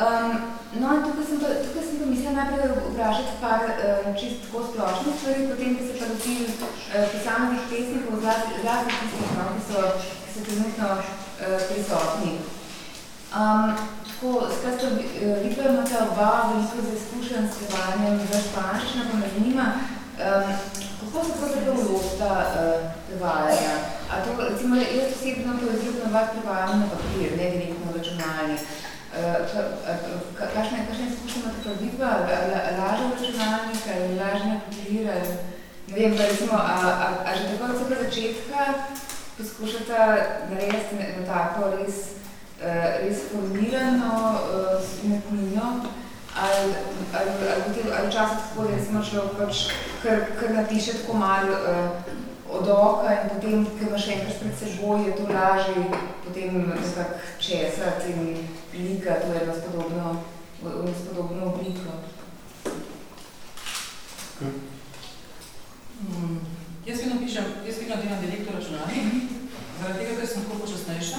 Um, no, in tukaj sem tukaj sem pa mislila najprej vprašati par uh, čist tako splošnih stvari, potem bi se pa dotil uh, posameznih pesnikov, zlasti tistih, no, ki so, ki so trenutno uh, prisotni. Um, tako, skratka, vidva imate oba veliko za izkušenj s prevajanjem v španščino, pa me zanima, um, kako se pravzaprav lota uh, prevajanja? A to, recimo, jaz osebno poezijo ponavadi prevajam na papir, ne direktno v računalnik. Kakšne izkušnje imate pa vidva, lažje računalnik ali lažje kompilira? Ne vem, pa recimo, a, a, a že tako od začetka poskušate narediti na tako res, res formirano umetnino, ali, ali, ali, ali včasih tako, recimo človek pač kar, kar napiše tako malo od oka in potem, ker imaš enkrat pred seboj, je to lažje potem nekako česati in likati v eno spodobno, v eno spodobno obliko. Hmm. Jaz vedno pišem, jaz vedno delam direktor računalnik, zaradi tega, ker sem tako počasnejša.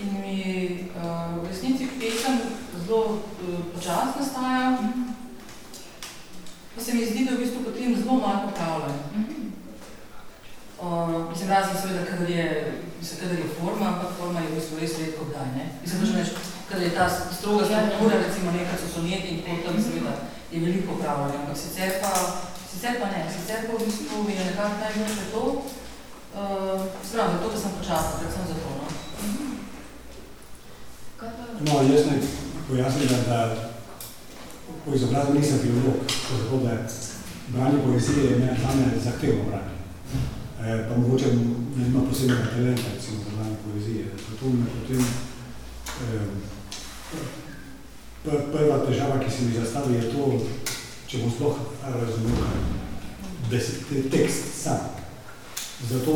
In mi uh, v resnici pesem zelo uh, počasno nastaja, pa se mi zdi, da v bistvu potem zelo malo popravljam. Uh, mislim, razen seveda, kadar je, mislim, kadar je forma, ampak forma je v bistvu res redko kdaj, ne? Mislim, da že kadar je ta stroga struktura, recimo nekaj so soneti in tako tam seveda je veliko pravljanja, ampak sicer pa, sicer pa ne, sicer pa v bistvu je nekako najboljše to, uh, spravo, zato, da sem počasna, predvsem za to, no. No, jaz ne pojasnim, da, da po izobrazbi nisem filolog, zato da branje poezije je zame zahtevno branje. Eh, pa mogoče ne ima posebnega talenta, recimo, za znanje poezije. Zato me potem eh, prva težava, ki se mi zastavi, je to, če bom sploh razumel, da je tekst sam. Zato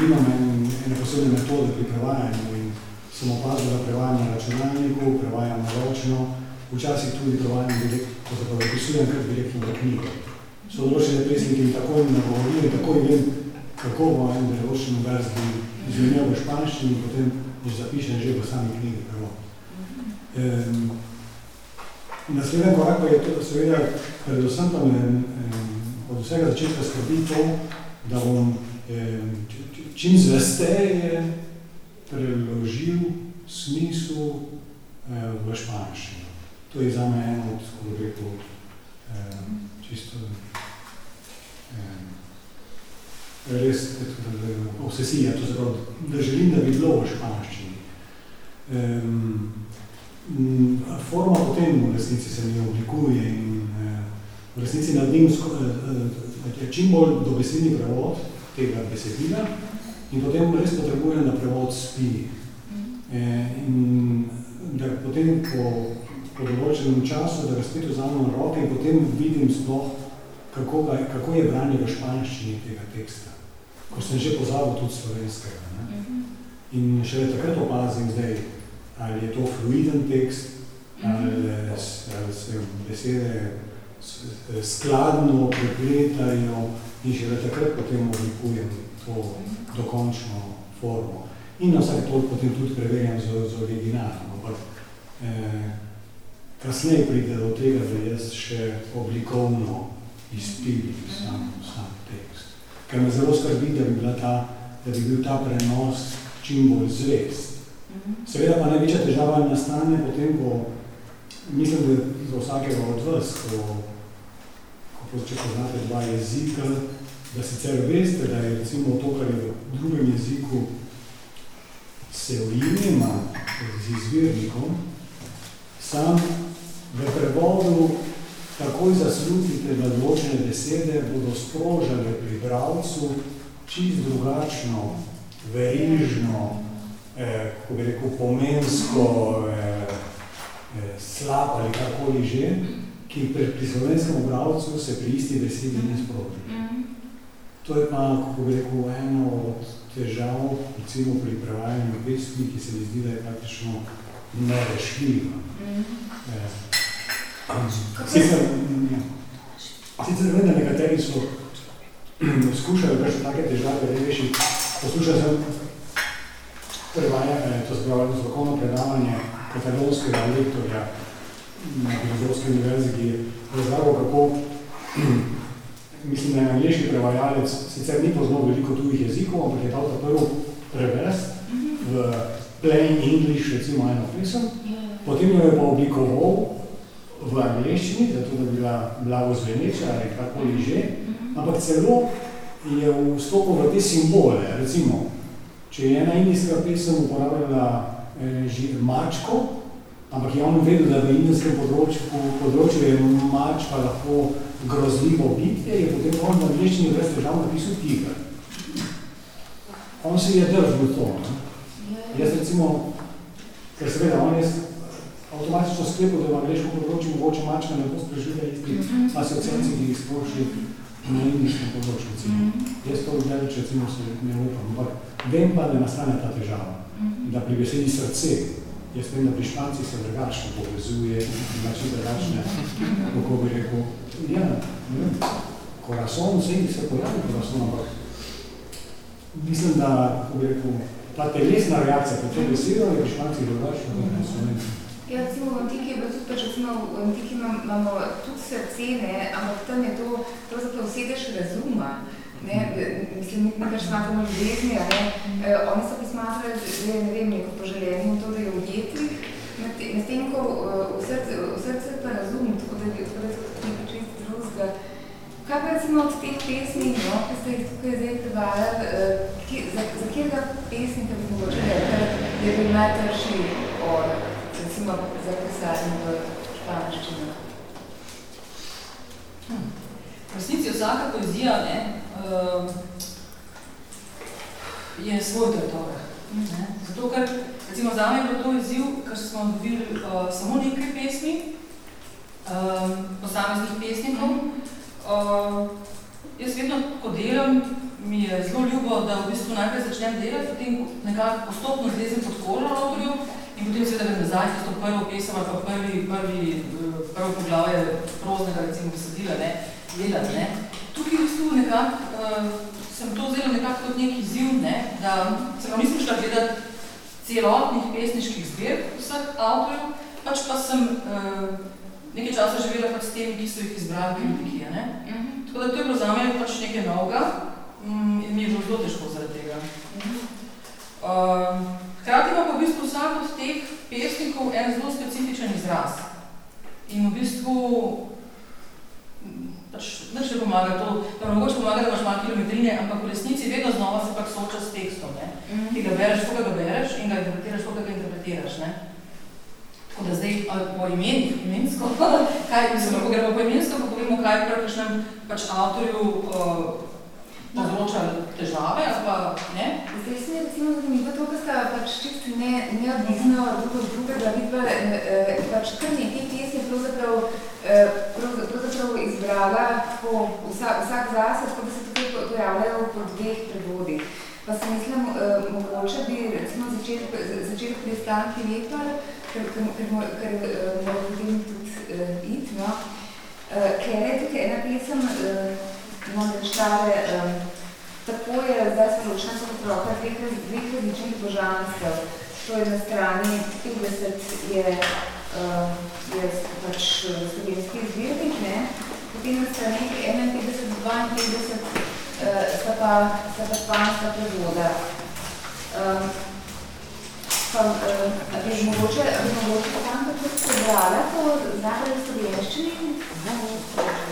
nimam en, ene posebne metode pri prevajanju in sem opazil, da prevajam na računalniku, prevajam na ročno, včasih tudi prevajam direkt, ko se pa opisujem kar direktno v knjigo. So določene pesnike in tako jim nagovorijo in tako jim kako bo en določen vers bi izmenjal v španščini in potem boš zapišen že v sami knjigi prvo. Um, naslednji korak pa je to, seveda, predvsem pa me um, od vsega začetka skrbi to, da bom um, čim zvesteje preložil smislu um, v španščino. To je za me eno od, kako rekel, um, čisto um, res obsesija, to zapravo, da želim, da bi bilo v španščini. Forma potem v resnici se mi oblikuje in uh, v resnici naredim uh, uh, čim bolj dobesedni prevod tega besedila in potem res potrebujem, da prevod spi. E, in da potem po, po določenem času, da ga spet vzamem roke in potem vidim sploh, kako, ga, kako je branje v španščini tega teksta ko sem že pozabil tudi slovenskega. Ne? Mhm. In šele takrat opazim zdaj, ali je to fluiden tekst, ali, mhm. ali se besede skladno prepletajo in šele takrat potem oblikujem to mhm. dokončno formo. In na vsak toliko potem tudi preverjam z, z originalom. Ampak eh, kasneje pride do tega, da jaz še oblikovno izpilim sam, sam tekst ker me zelo skrbi, da bi, bila ta, da bi bil ta prenos čim bolj zvest. Mhm. Seveda pa največja težava nastane potem, ko mislim, da za vsakega od vas, ko, ko če poznate dva jezika, da sicer veste, da je recimo to, kar je v drugem jeziku se ujima z izvirnikom, sam v prevodu takoj zaslutite, da določene besede bodo sprožale pri bravcu čist drugačno, verižno, eh, ko bi rekel, pomensko eh, eh, slab ali karkoli že, ki pri, pri slovenskem bravcu se pri isti besedi ne sproži. To je pa, kako bi rekel, eno od težav, recimo pri prevajanju pesmi, ki se mi zdi, da je praktično nerešljiva. Mm. Eh, Sicer, sicer vem, da nekateri so skušali kakšne take težave rešiti. Poslušal sem prevajanje, to se pravi zvokovno predavanje katalonskega lektorja na filozofski univerzi, ki je razlagal, kako mislim, da je angliški prevajalec sicer ni poznal veliko tujih jezikov, ampak je dal ta prvo prevest v plain English, recimo eno pisem, potem jo je pa oblikoval v angliščini, zato da bi bila blago zveneča ali kakoli že, ampak celo je vstopil v te simbole, recimo, če je ena indijska pesem uporabljala eh, mačko, ampak je on vedel, da v indijskem področju, področju je mač pa lahko grozljivo bitje, je potem on v angliščini brez težav napisal tiger. On se je držal to. Ne? Jaz recimo, ker seveda on je avtomatično sklepal, da je v angliškem področju mogoče mačka ne bo spreživlja isti asociaciji, ki jih sploši na indiškem področju. Recimo. Jaz to vdelič recimo se ne upam, ampak vem pa, da nastane ta težava, da pri besedi srce, jaz vem, da pri španci se drugačno povezuje, znači drugačne, kako bi rekel, ja, ne korason, vse se pojavi korason, ampak mislim, da, kako bi rekel, ta telesna reakcija po to besedo je pri špancih drugačna, kot na slovenci. Ja, recimo v antiki je bilo tudi pač, recimo v antiki imamo tudi srce, ne, ampak tam je to pravzaprav sedež razuma. Ne, mislim, mi pač smatramo ljubezni, a ne, e, oni so pa smatrali, da je, ne vem, neko poželjenje to, da je ujeti, med tem, ko v srce, v srce pa razum, tako da je tako da je pač čisto drugega. Kaj pa recimo od teh pesmi, no, ki ste jih tukaj zdaj prevajali, uh, za, za kjerga pesnika bi mogoče rekli, da bil najtrši od, recimo za pisanje v španščini? Hm. V resnici vsaka poezija ne, uh, je svoj teritorij. Ne. Zato, ker recimo za me je bilo to izziv, ker smo dobili uh, samo nekaj pesmi, uh, posameznih pesnikov. Uh, jaz vedno, ko delam, mi je zelo ljubo, da v bistvu najprej začnem delati, potem nekako postopno zlezem podporo avtorju in potem seveda grem nazaj, to prvo pesem ali pa prvi, prvi, prvo poglavje proznega, recimo, besedila, ne, delati, ne. Tukaj v bistvu nekako uh, sem to vzela nekako kot nek izziv, ne, da se vam nisem šla gledati celotnih pesniških zbirk vseh avtorjev, pač pa sem uh, nekaj časa živela pač s temi, ki so jih izbrali kritiki, ne. Uh -huh. Tako da to je bilo za me pač nekaj novega um, in mi je bilo zelo težko zaradi tega. Uh -huh. uh, hkrati pa v bistvu vsak od teh pesnikov en zelo specifičen izraz. In v bistvu pač nič ne pomaga to, da mogoče pomaga, da imaš malo kilometrine, ampak v resnici vedno znova se pač sooča s tekstom, ne? Mm -hmm. Ti ga bereš, koga ga bereš in ga interpretiraš, koga ga interpretiraš, ne? Tako da zdaj po imenih, imensko, kaj, mislim, lahko gremo po imensko, pa povemo, kaj prav kakšnem pač avtorju uh, povzroča težave, ali pa ne? Zdaj se mi recimo zanimivo to, da sta pač čisto ne, neodvisno drug od drugega vidva, eh, pač kar nekaj pesmi pravzaprav, eh, pravzaprav izbrala po vsak, vsak zase, tako da se tukaj pojavljajo po dveh prevodih. Pa se mislim, eh, mogoče bi recimo začeli, začeli pri Stanki Lepar, ker, ker, ker, ker eh, mora potem tudi eh, iti, no. Eh, ker je tukaj ena pesem, eh, no, nečtare, um, tako je, zdaj smo ročna so otroka, dveh, različnih božanstev. To je na strani 50 je, uh, je pač slovenski zbirnik, ne? Potem na strani 51, 52 uh, sta pa, sta pa španska prevoda. Um, pa, uh, a bi mogoče, a bi mogoče tam tako prebrala to znakaj slovenščini? Zdrav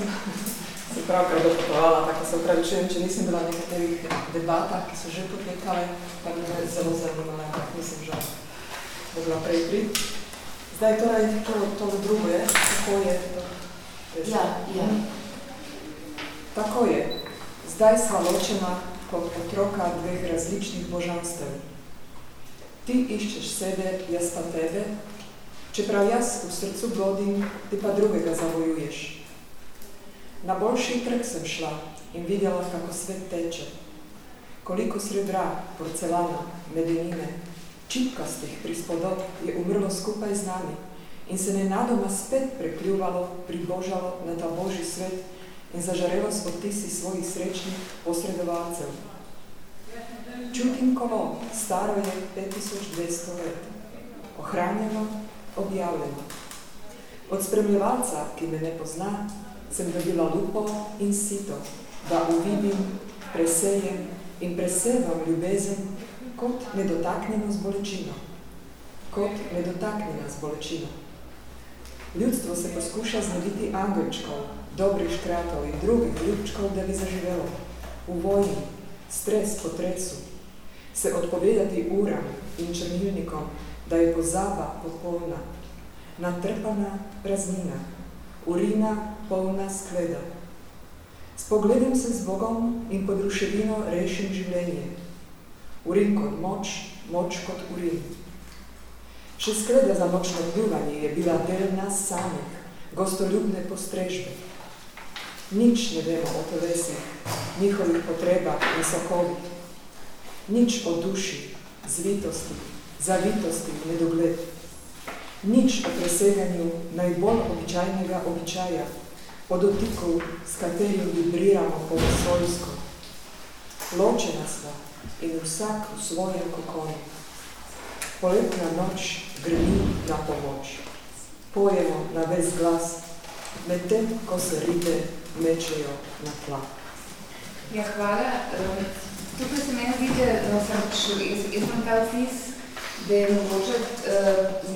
sem. Se pravkar dopotovala, tako se upravičujem, če nisem bila v nekaterih debatah, ki so že potekale, pa mi je zelo zanimala, ampak nisem žal mogla prej priti. Zdaj torej to, to drugo je, kako je to? Ja, ja. Tako je. Zdaj sva ločena kot otroka dveh različnih božanstev. Ti iščeš sebe, jaz pa tebe, čeprav jaz v srcu blodim, ti pa drugega zavojuješ. Na boljši trg sem šla in videla, kako svet teče. Koliko srebra, porcelana, medenine, čipkastih prispodob je umrlo skupaj z nami in se nenadoma spet prekljuvalo, pribožalo na ta Božji svet in zažarelo s potisi svojih srečnih posredovalcev. Čutim kolo, staro je 5200 let, ohranjeno, objavljeno. Od spremljevalca, ki me ne pozna, sem dobila lupo in sito, da uvidim, presejem in presevam ljubezen kot nedotaknjeno z bolečino. Kot nedotaknjena z bolečino. Ljudstvo se poskuša znebiti angelčkov, dobrih škratov in drugih ljubčkov, da bi zaživelo. V vojni, stres po tresu, se odpovedati uram in črnilnikom, da je pozaba popolna, natrpana praznina, urina polna skleda. Spogledam se z Bogom in pod ruševino rešim življenje. Urin kot moč, moč kot urin. Še skleda za nočno pljuvanje je bila del nas samih, gostoljubne postrežbe. Nič ne vemo o telesih, njihovih potrebah in sokovih. Nič o duši, zvitosti, zavitosti, nedogled. Nič o preseganju najbolj običajnega običaja, o dotiku, s katerim vibriramo po vesoljsko. Ločena sva in vsak v svojem kokonu. Poletna noč grmi na pomoč. Pojemo na ves glas, medtem, ko se ribe mečejo na tla. Ja, hvala. Tukaj se meni zdi, da sem šel, jaz, jaz imam ta vtis, da je mogoče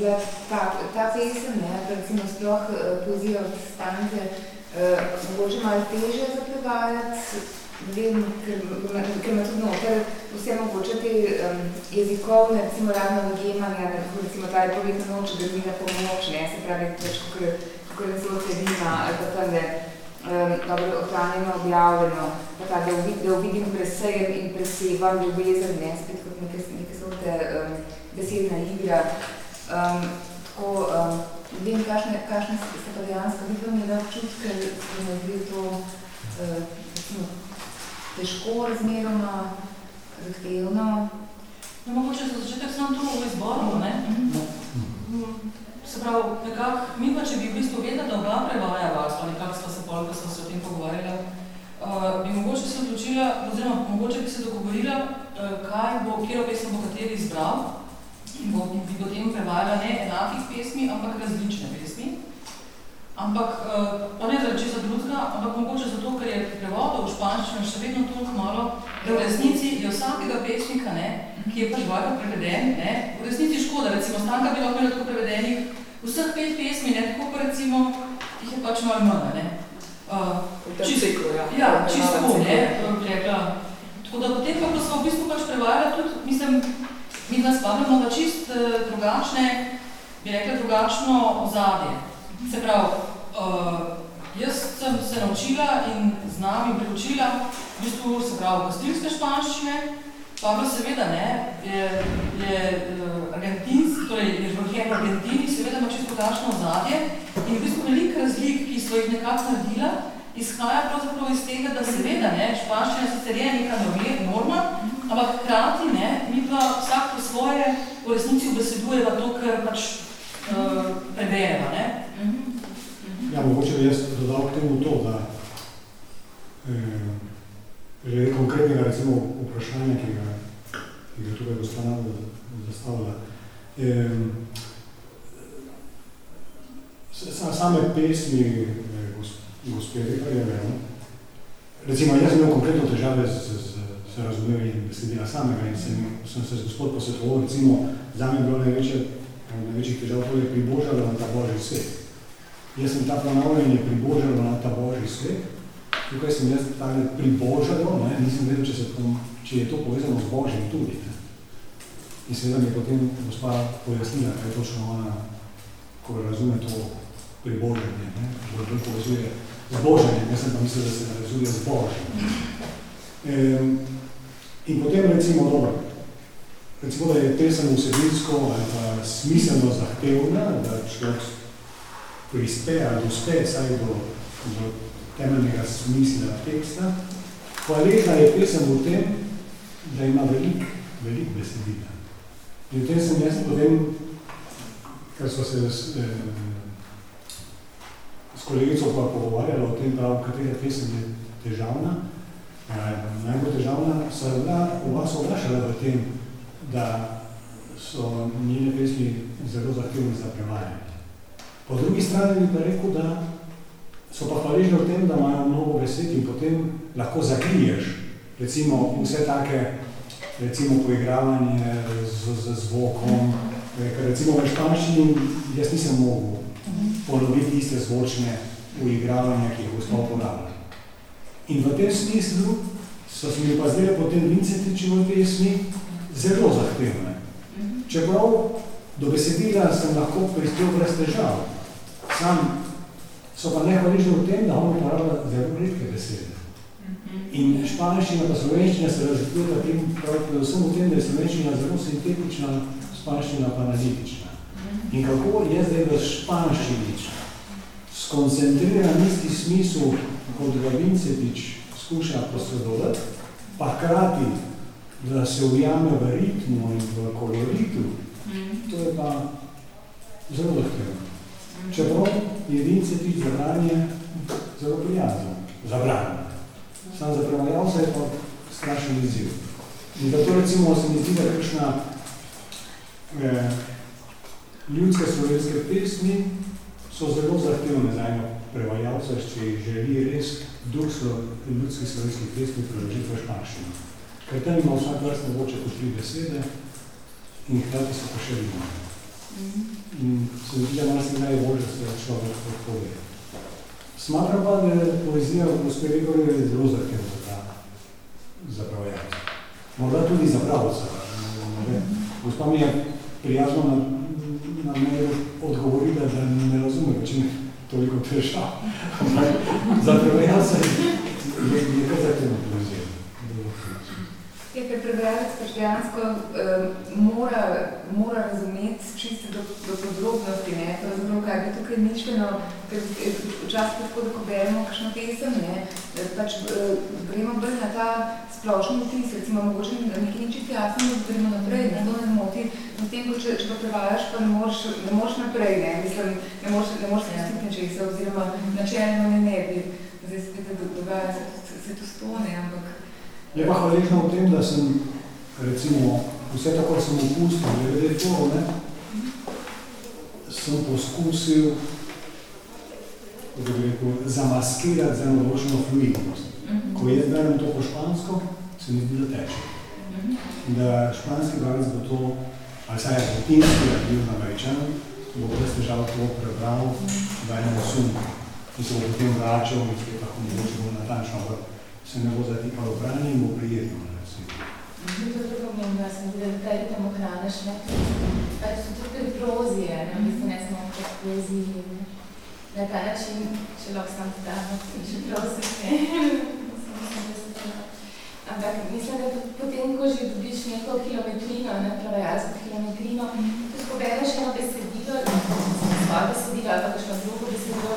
uh, ta, ta pesem, ne, recimo sploh uh, poezija od stanke, mogoče malo teže zaprevajati, vem, ker, ker ima tudi noter vse mogoče te um, jezikovne, recimo ravno nagemanja, recimo ta je povedna noč, da mi na pomoč, ne, se pravi, več kako je zelo tedina, ali pa tam ne, um, dobro ohranjeno, objavljeno, pa ta, da, uvid, da uvidim presejem in presevam ljubezen, ne, spet kot neke, neke sorte um, besedna igra. Um, tako, um, vem, kakšne, kakšne se pa dejansko vidim, je da občutke, da me zdi to, uh, recimo, težko razmeroma, zahtevno. No, mogoče za začetek samo to v izboru, ne? Se pravi, nekak, mi pa, če bi v bistvu vedela, da oba prevajava, ali nekako sva se pol, ko sva se o tem pogovarjala, uh, bi mogoče se odločila, oziroma mogoče bi se dogovorila, uh, kaj bo, kjero pesem bo kateri izbral, bo, bi potem prevajala ne enakih pesmi, ampak različne pesmi. Ampak, uh, pa ne zaradi česa drugega, ampak mogoče zato, ker je prevodov v španščino še vedno toliko malo, da v resnici je vsakega pesnika, ne, ki je pač vajka preveden, ne, v resnici škoda, recimo Stanka bi lahko tako prevedenih vseh pet pesmi, ne, tako pa recimo, jih je pač malo manj, ne. Uh, čist, ciklu, ja. Ja, čisto, ne, rekla. Tako da potem pa, ko smo v bistvu pač prevajali tudi, mislim, mi nas pavljamo na čist uh, drugačne, bi rekla, drugačno ozadje. Se pravi, uh, jaz sem se naučila in z nami preučila v bistvu, se pravi, kastilske španščine, pa pa seveda ne, je, je uh, argentinski, torej je v Argentini, seveda ima čisto drugačno ozadje in v bistvu veliko razlik, ki so jih nekako naredila, izhaja pravzaprav iz tega, da seveda ne, španščina sicer je neka norma, ampak hkrati ne, mi pa vsak po svoje v resnici obesedujeva to, kar pač uh, prebereva, ne. Ja, mogoče bi jaz dodal k temu to, da eh, že konkretnega recimo vprašanja, ki ga, ki ga tukaj gospodina zastavila. Eh, same pesmi eh, gospe Reparjeve, no? recimo jaz imel konkretno težave z, z, z razumevanjem besedila samega in sem, sem se z gospod posvetoval, recimo za me je bilo največje, največjih težav, to je pribožalo na ta Božji svet. Jaz sem ta ponavljanje pribožalo na ta Božji svet, tukaj sem jaz tale pribožalo, ne, nisem vedel, če, se to, če je to povezano z Božjim tudi. Ne. In seveda mi je potem gospa pojasnila, kaj točno ona, ko razume to pribožanje, ne, da to povezuje z Božjem, jaz sem pa mislil, da se navezuje z Božjem. E, in potem recimo, dobro, recimo, da je pesem vsebinsko ali pa smiselno zahtevna, da človek prispe ali uspe saj do, do temeljnega smisla teksta. Hvaležna je pesem v tem, da ima velik, velik besedila. In v tem sem jaz potem ker smo se s, eh, s kolegico pa pogovarjali o tem prav, katera pesem je težavna. Eh, najbolj težavna so bila, oba so vprašala v tem, da so njene pesmi zelo zahtevne za prevajanje. Po drugi strani bi pa rekel, da so pa hvaležni v tem, da imajo mnogo besed in potem lahko zakriješ recimo vse take, recimo poigravanje z, z zvokom, ker recimo v španščini jaz nisem mogel ponoviti iste zvočne uigravanja, ki jih uspel uporabljati. In v tem smislu so se mi pa zdaj potem Vincentičevo pesmi zelo zahtevne. Čeprav do besedila sem lahko prispel brez težav. Sam so pa nehvaližni v tem, da on uporablja zelo redke besede. In španščina pa slovenščina se razlikuje predvsem v tem, da je slovenščina zelo sintetična, španščina pa analitična. In kako je zdaj v španščini skoncentriran isti smisel, kot ga Vincetič skuša posredovati, pa hkrati, da se ujame v ritmu in v koloritu, to je pa zelo zahtevno. Čeprav je Vincetič za branje zelo prijazno, za branje. Sam za prevajalca je pa strašen izziv. In zato recimo se mi zdi, da kakšna eh, ljudske slovenske pesmi so zelo zahtevne za eno prevajalca, če želi res duh ljudskih slovenskih pesmi preložiti v španščino. Ker tam ima vsak vrst mogoče po tri besede in hkrati so pa še vidno. In se mi zdi, da malo se najbolj, da se človek odpove. Smatram pa, da je poezija v gospe Rigorju je zelo zahtevna za, za prevajalca. Morda tudi za pravca. Gospa mi je prijazno na, mejl odgovorila, da ne razume več toliko težav. za prevajalca je, je kar zahtevno poezija. Je, ker prebralec pač dejansko uh, mora, mora razumeti čisto do, do podrobnosti, ne, pravzaprav kaj bi tukaj mišljeno, ker včasih tako, da ko beremo kakšno pesem, ne, pač uh, gremo bolj na ta splošni vtis, recimo mogoče nekaj ni čisto jasno, da gremo naprej, ne, to ne moti, na tem, ko če, če pa prevajaš, pa ne moreš, ne moreš naprej, ne, mislim, ne moreš, ne moreš se stiti nečesa, oziroma načeljeno ne ne bi, zdaj spet dogaja se, se, se to stone, ampak Je pa hvaležno v tem, da sem, recimo, vse tako sem opustil, glede to, ne, sem poskusil, kako bi rekel, zamaskirati za eno določeno fluidnost. Ko jaz berem to po špansko, se mi zdi, da teče. Da španski bralec bo to, ali saj je latinski, ali bil američan, bo brez težava to prebral, da je sum, ki se bo potem vračal in spet lahko mogoče bolj natančno, se ne bo zatikalo v branje in bo prijetno vsi. To je tako pomembno, da sem videla, da je tam ohraniš, ne? Pač so tudi prozije, ne? Mislim, ne samo kot poeziji, ne? Na ta način, če lahko sam stavno, še prosim, ne? Ampak mislim, da potem, ko že dobiš neko kilometrino, ne, prevajalsko kilometrino, tudi ko bereš eno besedilo, svoje besedilo ali kakšno drugo besedilo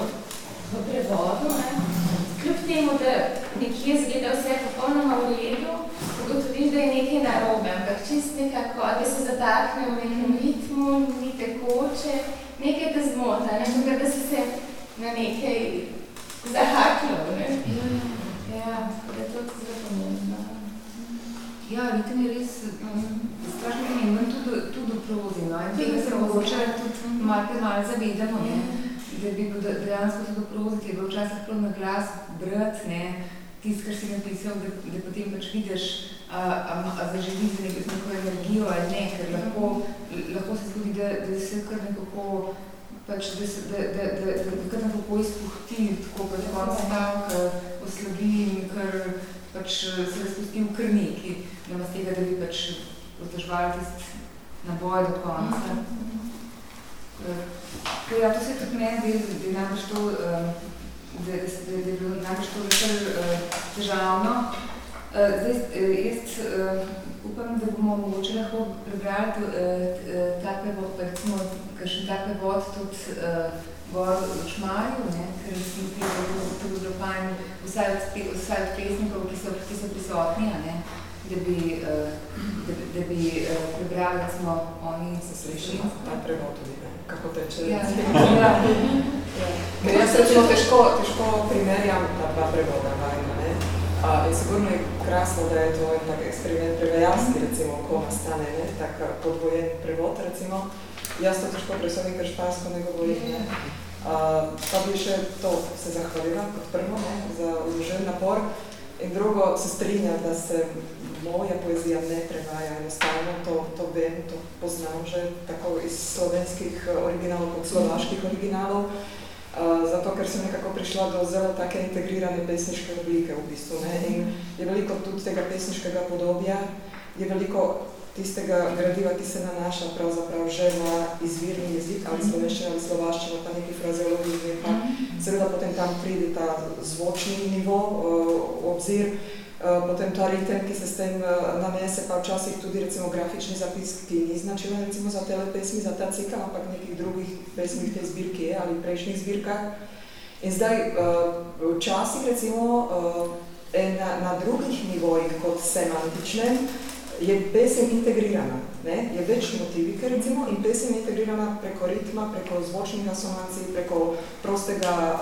v prevodu, ne, kljub temu, da nekje zgleda vse popolnoma v redu, ugotoviš, da je nekaj narobe, ampak čist nekako, da se zatakne v nekem ritmu, ni tekoče, nekaj te zmota, ne, da si se na nekaj zahakljal, ne. Ja, da je to zelo pomembno. Ja, ritem je res strašno pomemben tudi, tudi v prozi, no, in tega se mogoče tudi malo malo zavedamo, ne, da bi bilo dejansko tudi v prozi, ki je bilo včasih prav na glas brati, ne, tisto, kar si napisal, da, da potem pač vidiš, a, a, a zaživi za neko, neko energijo ali ne, ker lahko, lahko se zgodi, da, da se kar nekako pač, da se, da, da, da, da, da kar nekako izpuhti, tako kot konc stavka, oslabi in kar pač se razpusti v kar neki, namesto tega, da bi pač vzdržvali tisti naboj do konca. Uh, ja, to se tudi meni, da, da je namreč to, da, da, da, da je bilo namreč to kar uh, težavno. Uh, zdaj, jaz uh, upam, da bomo mogoče lahko prebrali ta prevod, pa recimo kakšen ta prevod tudi gor v Čmarju, ne, ker da bo tudi zelo fajn vsaj od, vsaj od pesnikov, ki so, ki so prisotni, ne, da bi, da, da bi prebrali, recimo, oni se srečili, ta prevod tudi, ne. kako teče. Ja, ja. ja. Ker jaz recimo težko, težko primerjam ta dva prevoda vajna, A, in sigurno je krasno, da je to en tak eksperiment prevajalski, recimo, ko nastane, ne? Tak podvojen prevod, recimo. Jaz to težko presovim, ker špansko ne govorim, ne? A, pa bi še to se zahvalila kot prvo, ne? Za vložen napor. In drugo, se strinja, da se moja poezija ne prevaja enostavno, to, to vem, to poznam že tako iz slovenskih originalov kot slovaških originalov. Uh, zato, ker sem nekako prišla do zelo take integrirane pesniške oblike v bistvu. Ne? In je veliko tudi tega pesniškega podobja, je veliko tistega gradiva, ki se nanaša pravzaprav že na izvirni jezik, ali slovenščina ali slovaščina, pa neki frazeologiji, pa seveda potem tam pride ta zvočni nivo uh, obzir, Eh, potem ta ritem, ki se s tem eh, nanese, pa včasih tudi recimo grafični zapis, ki ni značilen recimo za tele pesmi, za ta cikl, ampak nekih drugih pesmi v tej zbirki je ali prejšnjih zbirkah. In zdaj, eh, včasih recimo na, na drugih nivojih kot semantičnem, je pesem integrirana, ne? je več motivike recimo in pesem je integrirana preko ritma, preko zvočnih asonancij, preko prostega,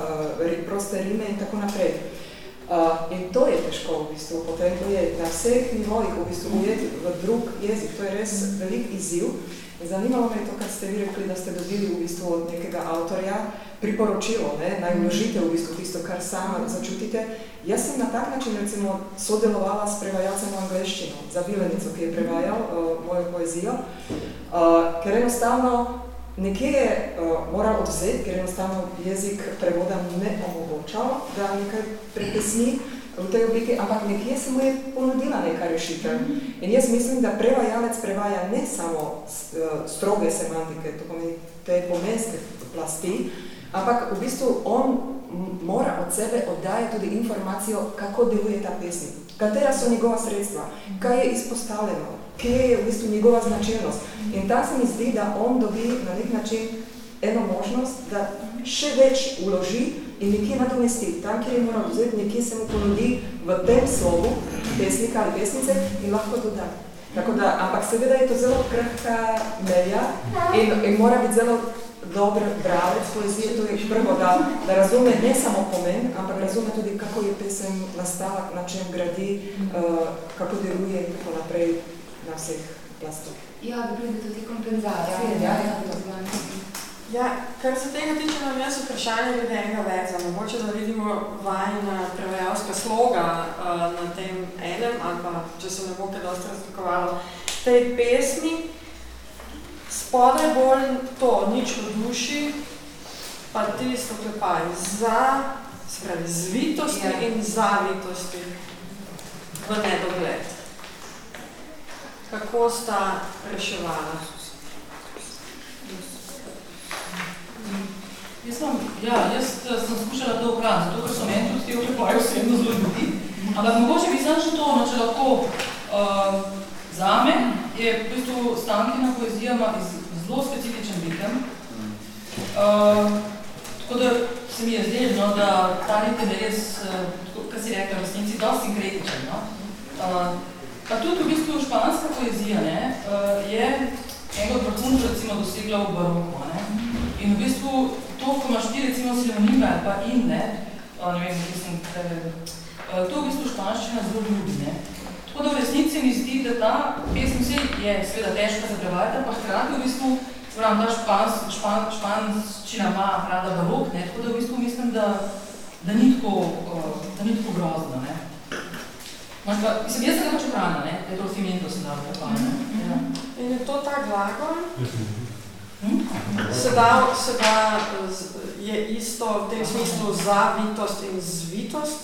proste rime in tako naprej. Uh, in to je težko v bistvu, potem to je na vseh nivojih v bistvu ujeti v drug jezik, to je res velik izziv. Zanimalo me je to, kar ste vi rekli, da ste dobili v bistvu od nekega avtorja priporočilo, ne, naj vložite v bistvu tisto, kar sama začutite. Jaz sem na tak način recimo sodelovala s prevajalcem v angleščino, za Vilenico, ki je prevajal uh, mojo poezijo, uh, ker enostavno Nekje je uh, moral odzeti, ker enostavno jezik prevoda ne omogočal, da nekaj prepesni v tej obliki, ampak nekje se mu je ponudila neka rešitev. In jaz mislim, da prevajalec prevaja ne samo uh, stroge semantike, to pomeni te pomenske plasti, ampak v bistvu on mora od sebe oddajati tudi informacijo, kako deluje ta pesem, katera so njegova sredstva, kaj je izpostavljeno, kje je v bistvu njegova značilnost. In ta se mi zdi, da on dobi na nek način eno možnost, da še več uloži in nekje nadomesti. Tam, kjer je moral vzeti, nekje se mu ponudi v tem slovu pesnika ali pesnice in lahko doda. Tako da, ampak seveda je to zelo krhka meja in, in mora biti zelo dober bravec poezije, to je prvo, da, da razume ne samo pomen, ampak razume tudi, kako je pesem nastala, na čem gradi, uh, kako deluje in tako naprej na vseh plastov. Ja, da pride tudi kompenzacija. Ja, ja, ja, ja. kar se tega tiče, nam jaz vprašanje glede enega verza. Mogoče, da vidimo vajna prevajalska sloga uh, na tem enem, ali pa, če se ne bo kaj dosti razlikovalo, tej pesmi, spodaj bolj to, nič v duši, pa tisto klepaj za, spravi, zvitosti ja. in zavitosti v nedogled kako sta reševala? Jaz sem, ja, jaz eh, sem skušala to vprašati, zato ker so meni tudi te okrepajo osebno zelo ljudi. Ampak mogoče bi sem še to, no, če lahko uh, zame je v bistvu stankina poezija ima zelo specifičen ritem. Uh, tako da se mi je zdelo, no, da ta ritem je res, uh, kar si rekla, v resnici, dosti sinkretičen. No? Uh, Pa tudi v bistvu španska poezija ne, uh, je enega vrhunca recimo dosegla v baroko. Ne. In v bistvu to, ko imaš ti recimo sinonime ali pa in, ne, ne vem, mislim, uh, to v bistvu španščina zelo ljubi. Ne. Tako da v resnici mi zdi, da ta pesem se je seveda težka za prevajati, pa hkrati v bistvu, pravim, ta špans, špan, španščina ima rada barok, ne, tako da v bistvu mislim, da, da ni tako, uh, da ni tako grozno. Ne. Imaš pa, mislim, jaz sem pač hrana, ne? Je to cimento sem dal, pa, ne? Ja. In je to ta glagol? Hm? Se da, se da, je isto v tem smislu zavitost in zvitost?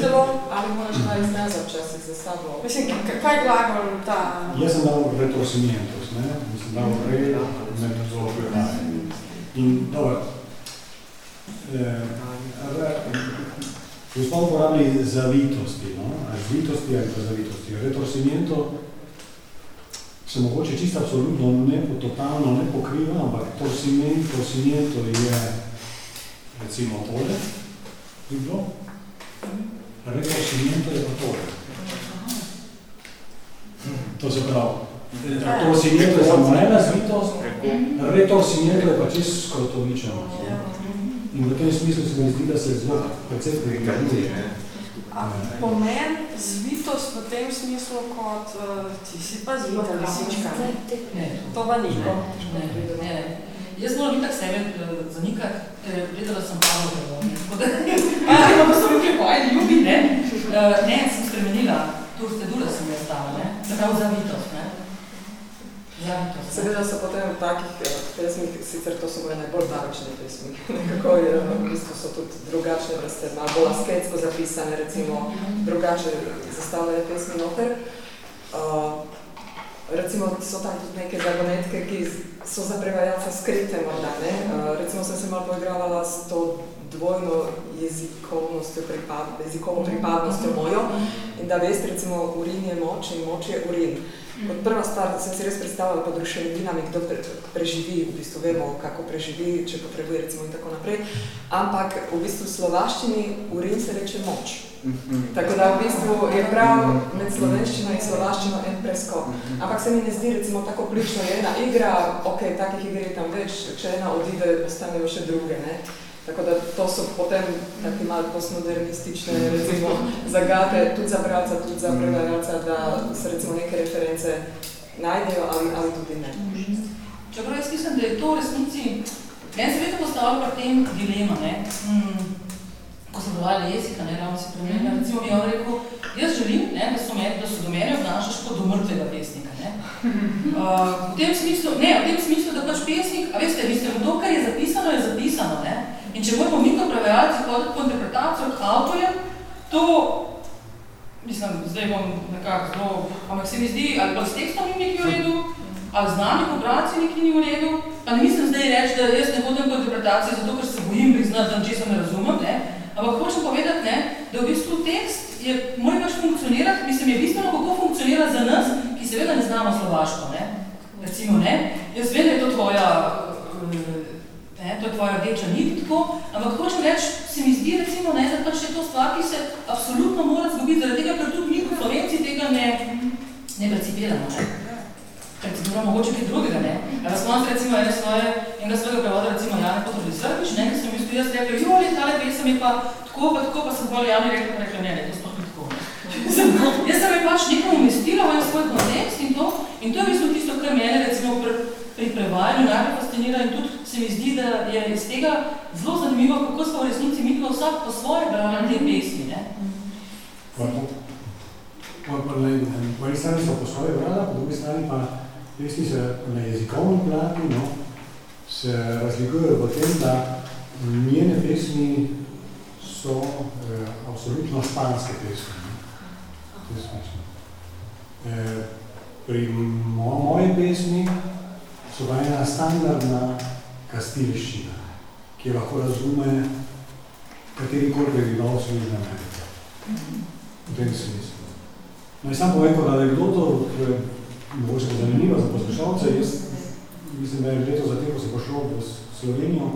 Celo? Ali moraš kaj izmezati včasih za sabo? Mislim, kaj glagol ta? Jaz sem dal retrosimientos, ne? Mislim, dal re, metodologije. In, dobro, eh, Smo uporabili zavitosti, no? zvitosti ali pa zavitosti. Retrosimiento se mogoče čisto absolutno ne totalno ne pokriva, ampak torsimento, torsimento je recimo tole, bi bilo. Retrosimiento je pa tole. To se pravi, torsimento je samo ena zvitost, Retor Sinjekle pa čisto skrotovičen. In v tem smislu se mi zdi, da se zelo precej prikratuje. Pomen zvitost v tem smislu kot uh, ti si pa zvita lisička. Ne. To pa ni. Ne, ne, ne, ne. Jaz moram itak sebe uh, zanikati, ker gledala sem Prvo. Tako da, ja, pa so rekli, pa ljubi, ne. Uh, ne, sem spremenila, tu ste dule sem jaz dala, ne. Prav zavitost, ne. Seveda so potem v takih eh, pesmih, sicer to so moje najbolj dalečne pesmi, nekako je, v bistvu so tudi drugačne vrste, malo bolj asketsko zapisane, recimo drugače zastavljene pesmi noter. Uh, recimo so tam tudi neke zagonetke, ki so za prevajalca skrite morda, ne? Uh, recimo sem se malo poigravala s to dvojno jezikovnostjo, pripad, jezikovno pripadnostjo mojo in da veste, recimo urin je moč in moč je urin. Kot prva stvar sem si res predstavljala pod ruševinami, kdo pre, preživi, v bistvu vemo, kako preživi, če potrebuje recimo in tako naprej, ampak v bistvu v slovaščini urin se reče moč. Tako da v bistvu je prav med slovenščino in slovaščino en preskok. Ampak se mi ne zdi recimo tako plično, je ena igra, ok, takih iger je tam več, če ena odide, postanejo še druge, ne. Tako da to so potem taki malo postmodernistične recimo zagate, tudi za bralca, tudi za prevajalca, da se recimo neke reference najdejo ali, ali tudi ne. Čeprav jaz mislim, da je to v resnici, meni se vedno postavlja pri tem dilema, ne. Mm, ko sem govorila jezika, ne, ravno si premenila, recimo mi je on rekel, jaz želim, ne, da, so me, da se do mene obnašaš kot do mrtvega pesnika, ne. Uh, v tem smislu, ne, v tem smislu, da pač pesnik, a veste, mislim, to, kar je zapisano, je zapisano, ne. In če moramo mi kot prevajalci hoditi po interpretacijo k avtorjem, to, mislim, zdaj bom nekako zelo, ampak se mi zdi, ali pa s tekstom ni nekaj v redu, ali z nami po bralci nekaj ni v redu, pa ne mislim zdaj reči, da jaz ne hodim po interpretaciji, zato ker se bojim priznati, da česa ne razumem, ne, ampak hočem povedati, ne, da v bistvu tekst je, mora pač funkcionirati, mislim, je bistveno, kako funkcionira za nas, ki seveda ne znamo slovaško, ne, recimo, ne, jaz vem, da je to tvoja, ne, to je tvoja rdeča nit, tako, ampak hočem reči, se mi zdi recimo, ne, da pač je to stvar, ki se absolutno mora zgubiti, zaradi tega, ker tudi mi kot Slovenci tega ne, ne precipiramo, ne. Precipiramo mogoče kaj drugega, ne. Sem recimo ene svoje, enega svojega prevoda, recimo Jane Potrodi Srbič, ne, ker sem v bistvu jaz rekla, jo, ali tale pesem je pa tako, pa tako, pa sem bolj javni rekla, pa rekla, ne, ne, to sploh ni tako, jaz sem je pač nekaj umestila v en svoj kontekst in to, in to je v bistvu tisto, kar mene recimo pri, pri prevajanju najbolj fascinira in tudi se mi zdi, da je iz tega zelo zanimivo, kako smo v resnici mi pa vsak po svoje brali te pesmi, ne. Po, eni strani so po svoje brala, po drugi strani pa pesmi se na jezikovni plati, no, se razlikujejo v tem, da njene pesmi so eh, absolutno španske pesmi. Ne. Eh, pri mo moji pesmi so pa ena standardna kastilščina, ki lahko razume katerikoli prebivalstvo iz Amerike. V tem smislu. No in sam povem kot anekdoto, ki je mogoče zanimiva za poslušalce, jaz mislim, da je leto zatem, ko se pošlo v Slovenijo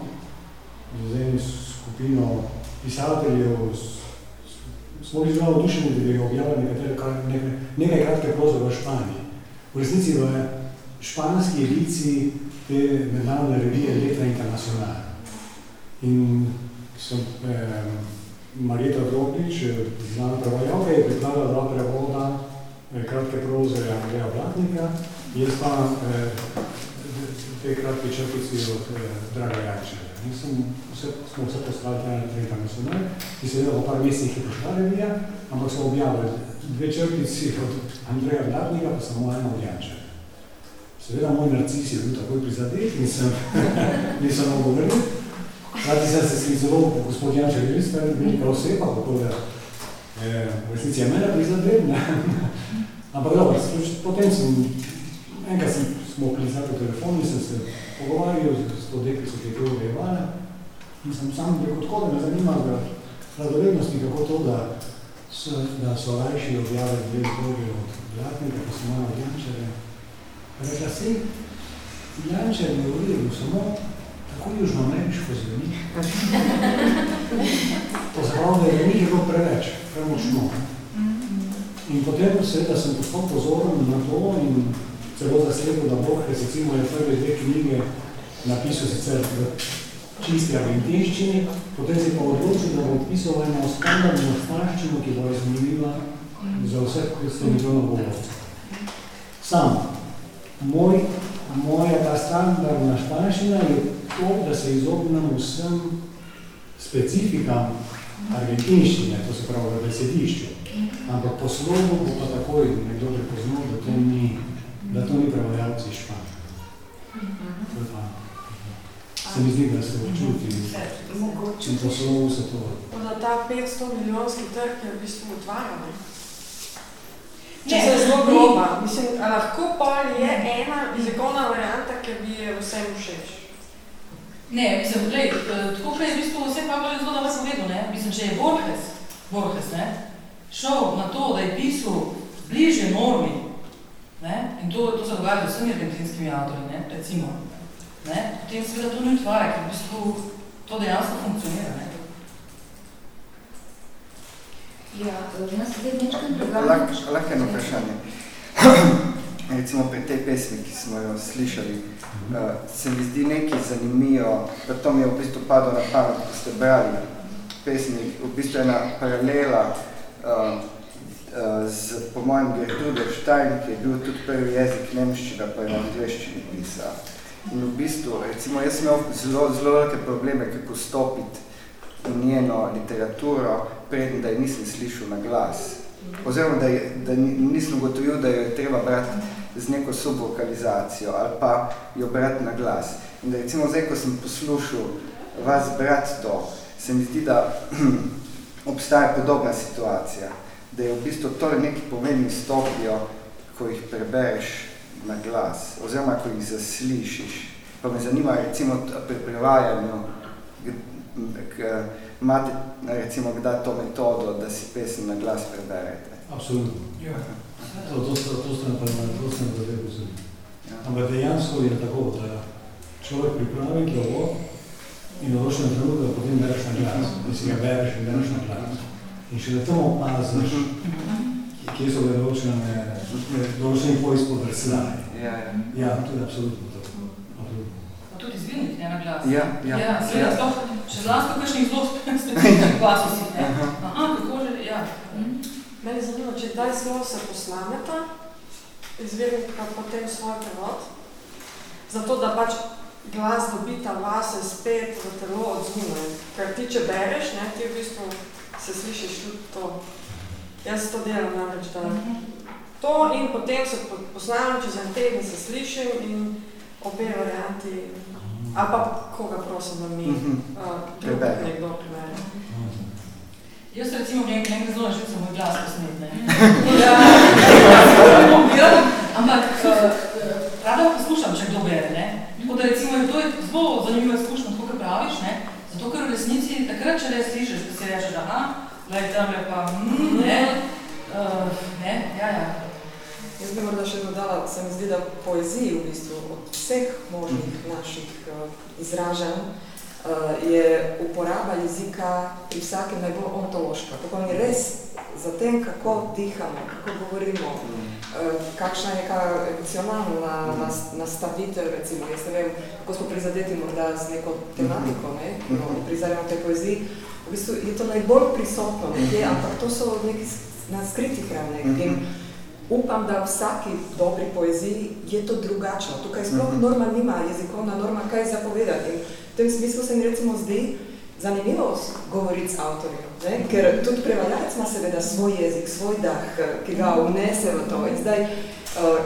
z enim skupino pisateljev, smo bili zelo odušeni, da bi objavili nekatere, nekaj, nekaj kratke proze v Španiji. V resnici v španski ediciji te mednarodne revije Letra Internacional. In sem, eh, Marjeta Droglič, znana prevajalka, je pripravila dva prevoda eh, kratke proze Andreja Blatnika, jaz pa eh, te kratke črpici od eh, Draga Jančeva. Sem vse, smo vse poslali na Internacional, ki se je po par mesecih je prišla revija, ampak so objavili dve črpici od Andreja Blatnika, pa samo eno od Jančeva. Seveda moj narcis je bil takoj prizadet in sem nisem mogel vrniti. Hrati sem se skliceval, gospod Jančer je res velika oseba, tako da eh, v resnici je mene prizadet. Ampak dobro, potem sem, enkrat sem, smo klicali po telefonu in sem se pogovarjal s to deklico, ki je to objevala. In sem sam rekel, tako da me zanima za radovednosti, kako to, da so, da so rajši objavili dve droge od Blatnika, pa sem malo od Rekla si, Jančer je redu, samo tako južnoameriško zveni. to zapravo, da je njih bilo preveč, premočno. In potem seveda sem postal pozoren na to in celo zasledil, da Borges recimo je prve dve knjige napisal sicer v čisti argentinščini, potem se pa odločil, da bo odpisal eno standardno španščino, ki bo zanimiva za vse, ki ste milijonov govorcev. Sam, moj, moja ta standardna španščina je to, da se izognem vsem specifikam argentinščine, to se pravi v besedišču. Ampak po slovu bo pa takoj nekdo prepoznal, da to ni, da to ni prevajalci španj. To je pa. Se mi zdi, da se občuti in po slovu se to. Da ta 500 milijonski trg je v bistvu otvaran. Če se zelo groba, mislim, a lahko pa je ena jezikovna varianta, ki bi je vsem všeč. Ne, mislim, glej, tako prej v bistvu vse pa je zelo dobro povedal, ne? Mislim, če je Borges, Borges, ne, šel na to, da je pisal bližje normi, ne, in to, to se dogaja z vsemi argentinskimi avtori, ne, recimo, ne, potem seveda to ni utvarja, ker v bistvu to dejansko funkcionira, ne. Ja, nas zdaj nečkaj program. Lahko eno vprašanje. Recimo pri tej pesmi, ki smo jo slišali, uh, se mi zdi nekaj zanimivo, to mi je v bistvu padlo na pamet, ko ste brali pesmi, v bistvu ena paralela uh, z, po mojem, Gertrude Stein, ki je bil tudi prvi jezik nemščina, pa je na angliščini pisal. In v bistvu, recimo, jaz sem imel zelo, zelo velike probleme, kako stopiti njeno literaturo, preden da je nisem slišal na glas. Oziroma, da, je, da nisem ugotovil, da jo je treba brati z neko subvokalizacijo ali pa jo brati na glas. In da recimo zdaj, ko sem poslušal vas brati to, se mi zdi, da obstaja podobna situacija, da je v bistvu to neki pomeni stopijo, ko jih prebereš na glas, oziroma ko jih zaslišiš. Pa me zanima recimo pri prevajanju, imate recimo kdaj to metodo, da si pesem na glas preberete? Absolutno. Ja. To, to, to, to ste napravili, to ste napravili. Ja. Ampak dejansko je tako, da človek pripravi glavo in v določenem trenutku potem bereš na glas, da si ga bereš in bereš na glas. In še da to opaziš, kje so ga določene, določeni poji spodrsljaji. Ja, ja. Ja, to je absolutno to. Tudi ne na glas. Ja, ja. Ja, seveda, ja. sploh, še zlasti kakšnih zelo specifičnih glasov si, ne. Aha, kako že, ja. Mene zanima, če daj zelo se poslameta, izvirnika potem svoj prevod, zato da pač glas dobita vase spet v telo od zunaj. Ker ti, če bereš, ne, ti v bistvu se slišiš tudi to. Jaz to delam namreč, da to in potem se poslamem, čez en teden se slišim in obe varianti, ali pa koga prosim, da mi uh, drug nekdo prevede. Jaz recimo vem, ker nekaj zelo živim moj glas posnet, ne. Ja. Ampak uh, rada poslušam, če kdo bere, ne. Tako da recimo to je zelo zanimivo izkušnja, tako kot praviš, ne. Zato, ker v resnici takrat, če res slišiš, da si rečeš, da aha, glej, tam je pa, mm, ne, uh, ne, ja, ja. Jaz bi morda še dodala, se mi zdi, da poeziji v bistvu od vseh možnih naših uh, izražanj uh, je uporaba jezika pri vsakem najbolj ontološka. To pomeni res za tem, kako dihamo, kako govorimo, uh, kakšna je neka emocionalna nas, nastavitev, recimo, jaz ne vem, kako smo prizadeti morda z neko tematiko, ne, no, prizademo tej poeziji, v bistvu je to najbolj prisotno nekje, ampak to so neki na skritih ravneh. In upam, da v vsaki dobri poeziji je to drugačno. Tukaj sploh norma nima, jezikovna norma, kaj zapovedati. In v tem smislu se mi recimo zdi zanimivo govoriti s avtorjem, ne? ker tudi prevajalec ima seveda svoj jezik, svoj dah, ki ga vnese v to. In zdaj, uh,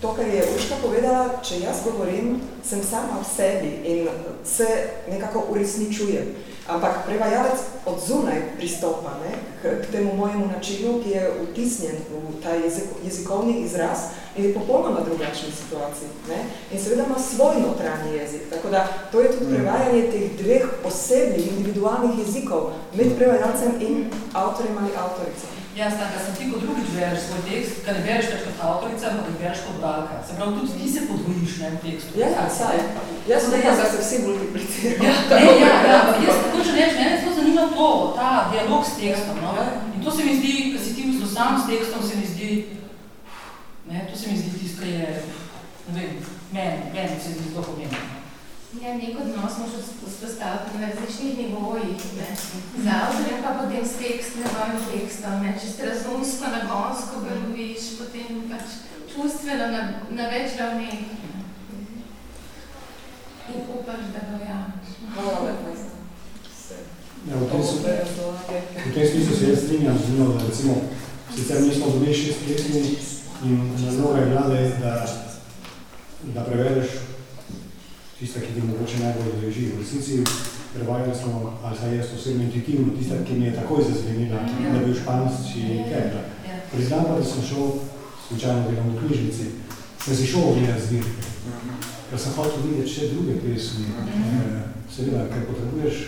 to, kar je Urška povedala, če jaz govorim, sem sama v sebi in se nekako uresničujem. Ampak prevajalec od zunaj pristopa ne, k, k temu mojemu načinu, ki je vtisnjen v ta jezik, jezikovni izraz in je popolnoma drugačni situaciji. Ne. In seveda ima svoj notranji jezik. Tako da to je tudi prevajanje teh dveh posebnih individualnih jezikov med prevajalcem in avtorjem ali avtorico. Ja, stanka, sem ti kot drugič bereš svoj tekst, kad ne bereš več kot avtorica, ampak bereš kot bralka. Se pravi, tudi ti se podvojiš ne, v tekstu. Ja, ja, saj. Jaz sem nekaj, da se vsi multiplicirajo. Ja, ne, ja, ja, jaz tako če reč, mene zelo zanima to, ta dialog s tekstom, no? In to se mi zdi, ko si ti v sam s tekstom, se mi zdi, ne, to se mi zdi tisto, je ne vem, meni, meni se zdi to pomembno. Ja, nek odnos moraš vzpostaviti na različnih nivojih, ne. Z avtorjem pa potem s tekstnim tekstom, ne. Če ste razumsko, nagonsko beloviš, potem pač čustveno na, na več ravneh. In upaš, da ga jameš. Hvala lepa. Ja, v, tem, v tem smislu se jaz strinjam z njo, da recimo, sicer mi smo dobili šest pesmi in na mnoga je vlada, da, da prevedeš tista, ki ti mogoče najbolj leži. V resnici prevajali smo, ali saj jaz osebno intuitivno, tista, ki mi je takoj zazvenila, da bi v španski kepla. Priznam pa, da sem šel, slučajno delam v knjižnici, sem si šel ogledati zbirke. Ker sem hotel videti še druge pesmi. Seveda, ker potrebuješ,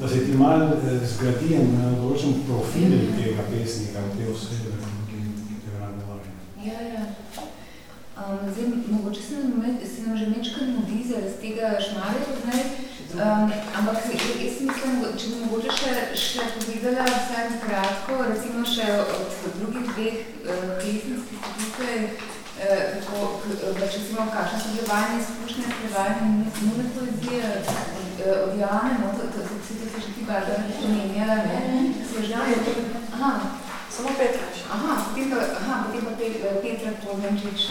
da se ti malo zgradi en določen profil tega pesnika, te osebe, ki te rade vali. Ja, ja. Um, zdaj, mogoče se nam, se nam že mečkrat mudi zaradi tega šmarja, poznaj, um, ampak jaz mislim, če bi mogoče še, še povedala vsaj kratko, recimo še od drugih dveh uh, pesnic, ki so tukaj, uh, kako, pač recimo, kakšne so bile izkušnje s prevajanjem nune poezije od Joane, no, to, to, to, to, to se že ti Barbara omenjala, ne? Se že Aha. Samo Petra še. Aha, potem pa, aha, potem pa Petra Tormenčič.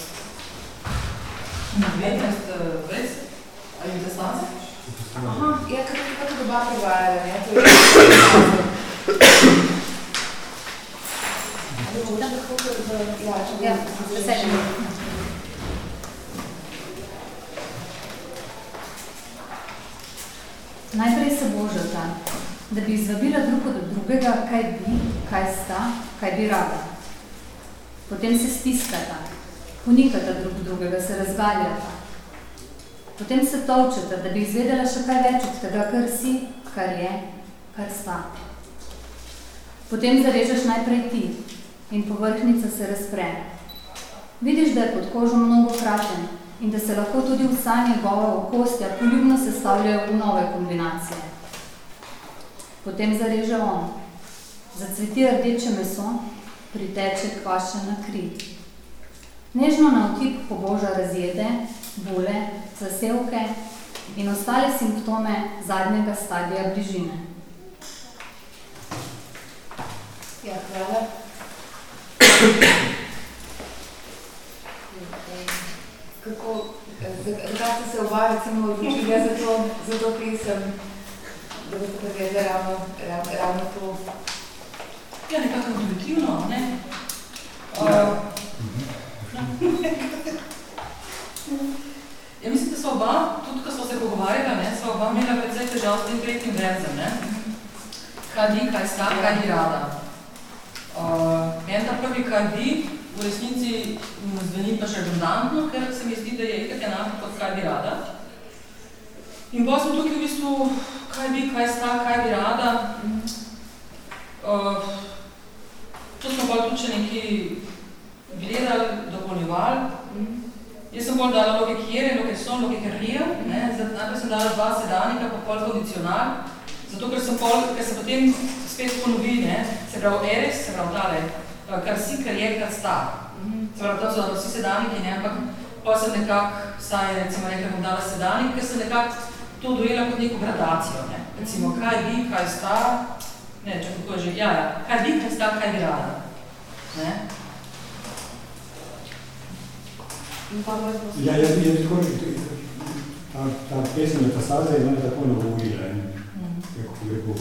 19, res? Ali te stance? Aha, ja, kako je pa to doba prevajala, ne? To je... Ja, veselje. Najprej se božata, da bi izvabila drug od drugega, kaj bi, kaj sta, kaj bi rada. Potem se stiskata, ponikata drug drugega, se razgaljata. Potem se tolčeta, da bi izvedela še kaj več od tega, kar si, kar je, kar sta. Potem zarežeš najprej ti in povrhnica se razpre. Vidiš, da je pod kožo mnogo kraten in da se lahko tudi vsa njegova okostja poljubno sestavljajo v nove kombinacije. Potem zareže on. Zacveti rdeče meso, priteče kvašena kri. Nežno na otip poboža razjede, bole, zasevke in ostale simptome zadnjega stadija bližine. Ja, hvala. Kako, zakaj ste se oba recimo odločili za to, za to pesem, da boste prevedli ravno, ravno, ravno to? Ja, nekako intuitivno, ne? Ja. Ja, mislim, da so oba, tudi ko smo se pogovarjali, ne, so oba imela precej težav s tem tretjim verzem, ne? Kaj bi, kaj sta, kaj bi rada. Uh, en ta prvi, kaj bi, v resnici zveni pa še redundantno, ker se mi zdi, da je itak enako kot kaj bi rada. In pa smo tukaj v bistvu, kaj bi, kaj sta, kaj bi rada. Uh, to smo pa tudi še nekaj gledali, dopolnjevali. Jaz sem bolj dala logikere, lokeson, logikerija, ne, najprej sem dala dva sedanika, pa pol kondicional, zato ker sem, pol, ker se potem spet ponovi, ne, se pravi eres, se pravi tale, kar si, kar je, kar sta. Se pravi, to so vsi sedaniki, ne, ampak pol sem nekako, saj recimo nekaj bom dala sedanik, ker sem nekako to dojela kot neko gradacijo, ne. Recimo, kaj bi, kaj sta, ne, če kako je že, ja, ja, kaj bi, kaj sta, kaj bi rada. Ne. Ja, jaz bi tako, ta, ta pesem je mene tako nagovorila in, kako bi rekel,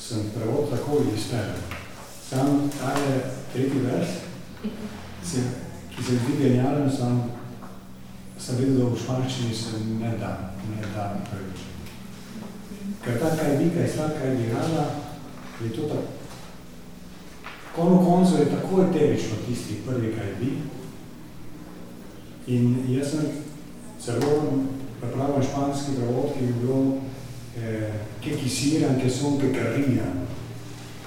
sem prevod tako izpelil. Sam ta je tretji vers, se, ki se zdi genialen, sam sem vedel, da v španščini se ne da, ne da prvič. Ker ta kaj bi, kaj sta, kaj bi rada, je to tako. Konec koncu je tako eterično tisti prvi kaj bi, In jaz sem celo pripravil španski prevod, ki je bilo eh, que quisieran que son que querrían.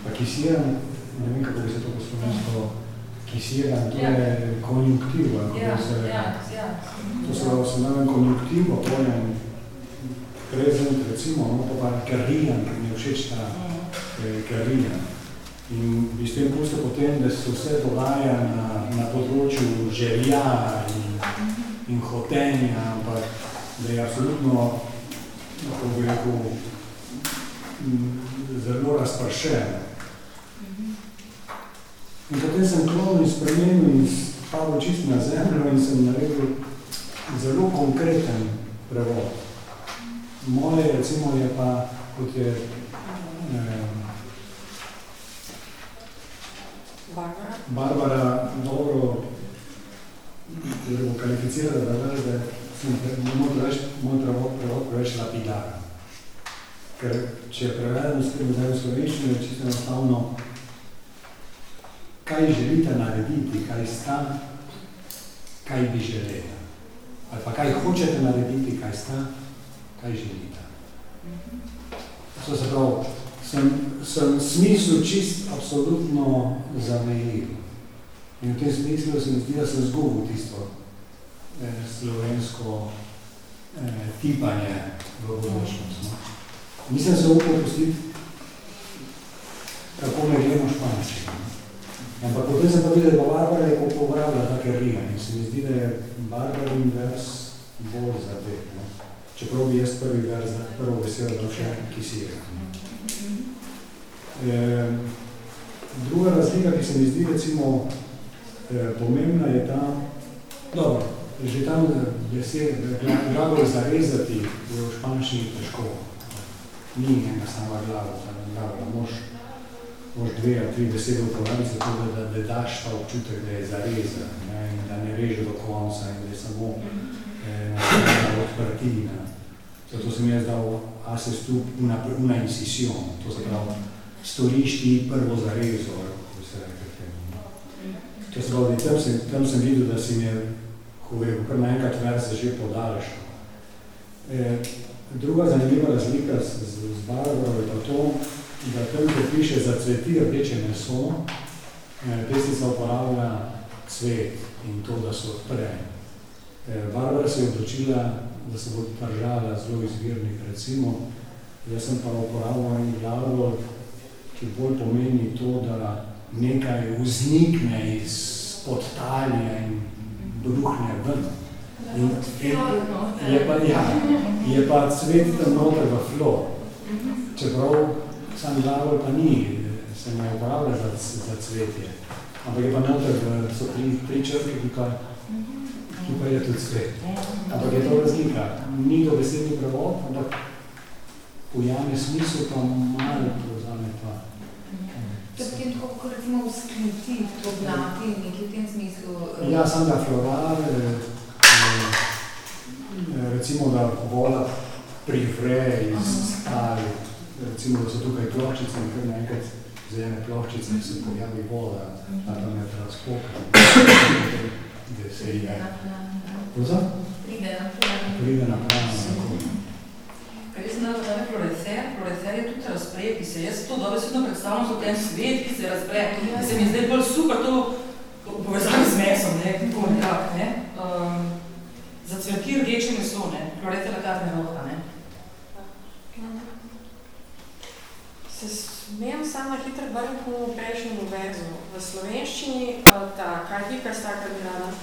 Pa quisieran, ne vem kako bi se to po slovensko, quisieran, to Ja. je konjunktiv, ali Ja, kako se ja, ja. To se pravi, sem dal en konjunktiv, pa pojem prezent, recimo, no, pa pa querrían, ker mi je všeč ta eh, querrían. In bi s tem pustil potem, da se vse dogaja na, na področju želja in, in hotenja, ampak da je absolutno, kako bi rekel, m, zelo razpršen. In potem sem klonil in spremenil in spadal čisto na zemljo in sem naredil zelo konkreten prevod. Moje recimo je pa, kot je eh, Barbara. Barbara dobro zelo kvalificirala, da veš, da sem ne morem reči, moj prevod, prevod preveč lapidaren. Ker če prevedem s tem zdaj v slovenščino, je čisto enostavno, kaj želite narediti, kaj sta, kaj bi želeli. Ali pa kaj hočete narediti, kaj sta, kaj želite. To se pravi, sem, sem smislu čist absolutno zamejljiv. In v tem smislu se mi zdi, da sem zgubil tisto eh, slovensko eh, tipanje v bodočnost. No. Nisem se upal pustiti, kako me gremo špančino. Ampak potem sem pa videl, da Barbara je popravila take rija in se mi zdi, da je Barbarin vers bolj zadet. No. Čeprav bi jaz prvi vers, prvo besedo dal še kisira. E, druga razlika, ki se mi zdi recimo pomembna, je ta, dobro, že tam eh, besed, glagol zarezati je v španščini težko. Ni ena sama glava, sama glava, moš, moš dve ali tri besede uporabiti za to, da, da daš ta občutek, da je zarezan, ne, in da ne reže do konca in da je samo eh, na odprtina. Zato sem jaz dal ases tu una, una incisión, to se pravi, storiš ti prvo zarezo, kako se no. To se pravi, tam sem, tam sem videl, da si mi je, ko rekel, kar naenkrat verze že podaljšal. E, druga zanimiva razlika z, z, z Barbaro je pa to, da tam, ko piše zacveti rdeče meso, e, pesnica uporablja cvet in to, da se odpre. E, Barbara se je odločila, da se bo držala zelo izvirnih, recimo, jaz sem pa uporabljal en glagol, ki bolj pomeni to, da nekaj vznikne iz podtalja in bruhne ven. In, je, pa, ja, je pa cvet tam noter v flor. Čeprav sam glagol pa ni, se ne uporablja za, za cvetje. Ampak je pa noter, v- so tri, tri črke, ki pa, ki pa je tudi cvet. Ampak je to razlika. Ni to besedni prevod, ampak ujame smisel, pa malo pa. To je potem tako, kot recimo vzkniti, pognati, nekaj v tem smislu. eh, Ja, sam da florar, eh, eh, recimo da voda privre iz skal, recimo da so tukaj ploščice in kar naenkrat z ene ploščice se pojavi voda, a tam je razpoka, da se je. Pride na plan. Pride na plan. Jaz dala tale florecer, florecer je tudi razpre, ki se jaz to dobro vedno predstavljam kot en svet, ki se razpre. In se mi zdaj bolj super to v povezavi z mesom, ne, tako nekako, ne. Um, zacveti rdeče meso, ne, florecer je ta roha, ne. Se smem samo na hitro vrniti v prejšnjo verzu. V slovenščini eh, ta kaj pika staka grada.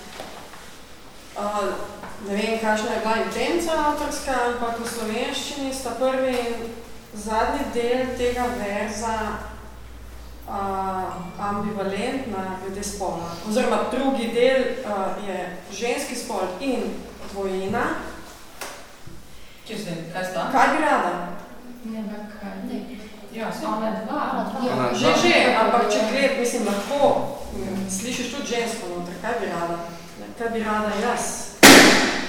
Uh, ne vem, kakšna je bila intenca avtorska, ampak v slovenščini sta prvi in zadnji del tega verza uh, ambivalentna glede spola. Oziroma drugi del uh, je ženski spol in dvojina. Kje se, kaj sta? Kaj bi rada? Ne, ampak kaj? Ne. Ja, ona dva. Ona Že, že, ampak če gled, mislim, lahko mm, slišiš tudi žensko noter, kaj bi rada? Ne, Kaj bi rada jaz?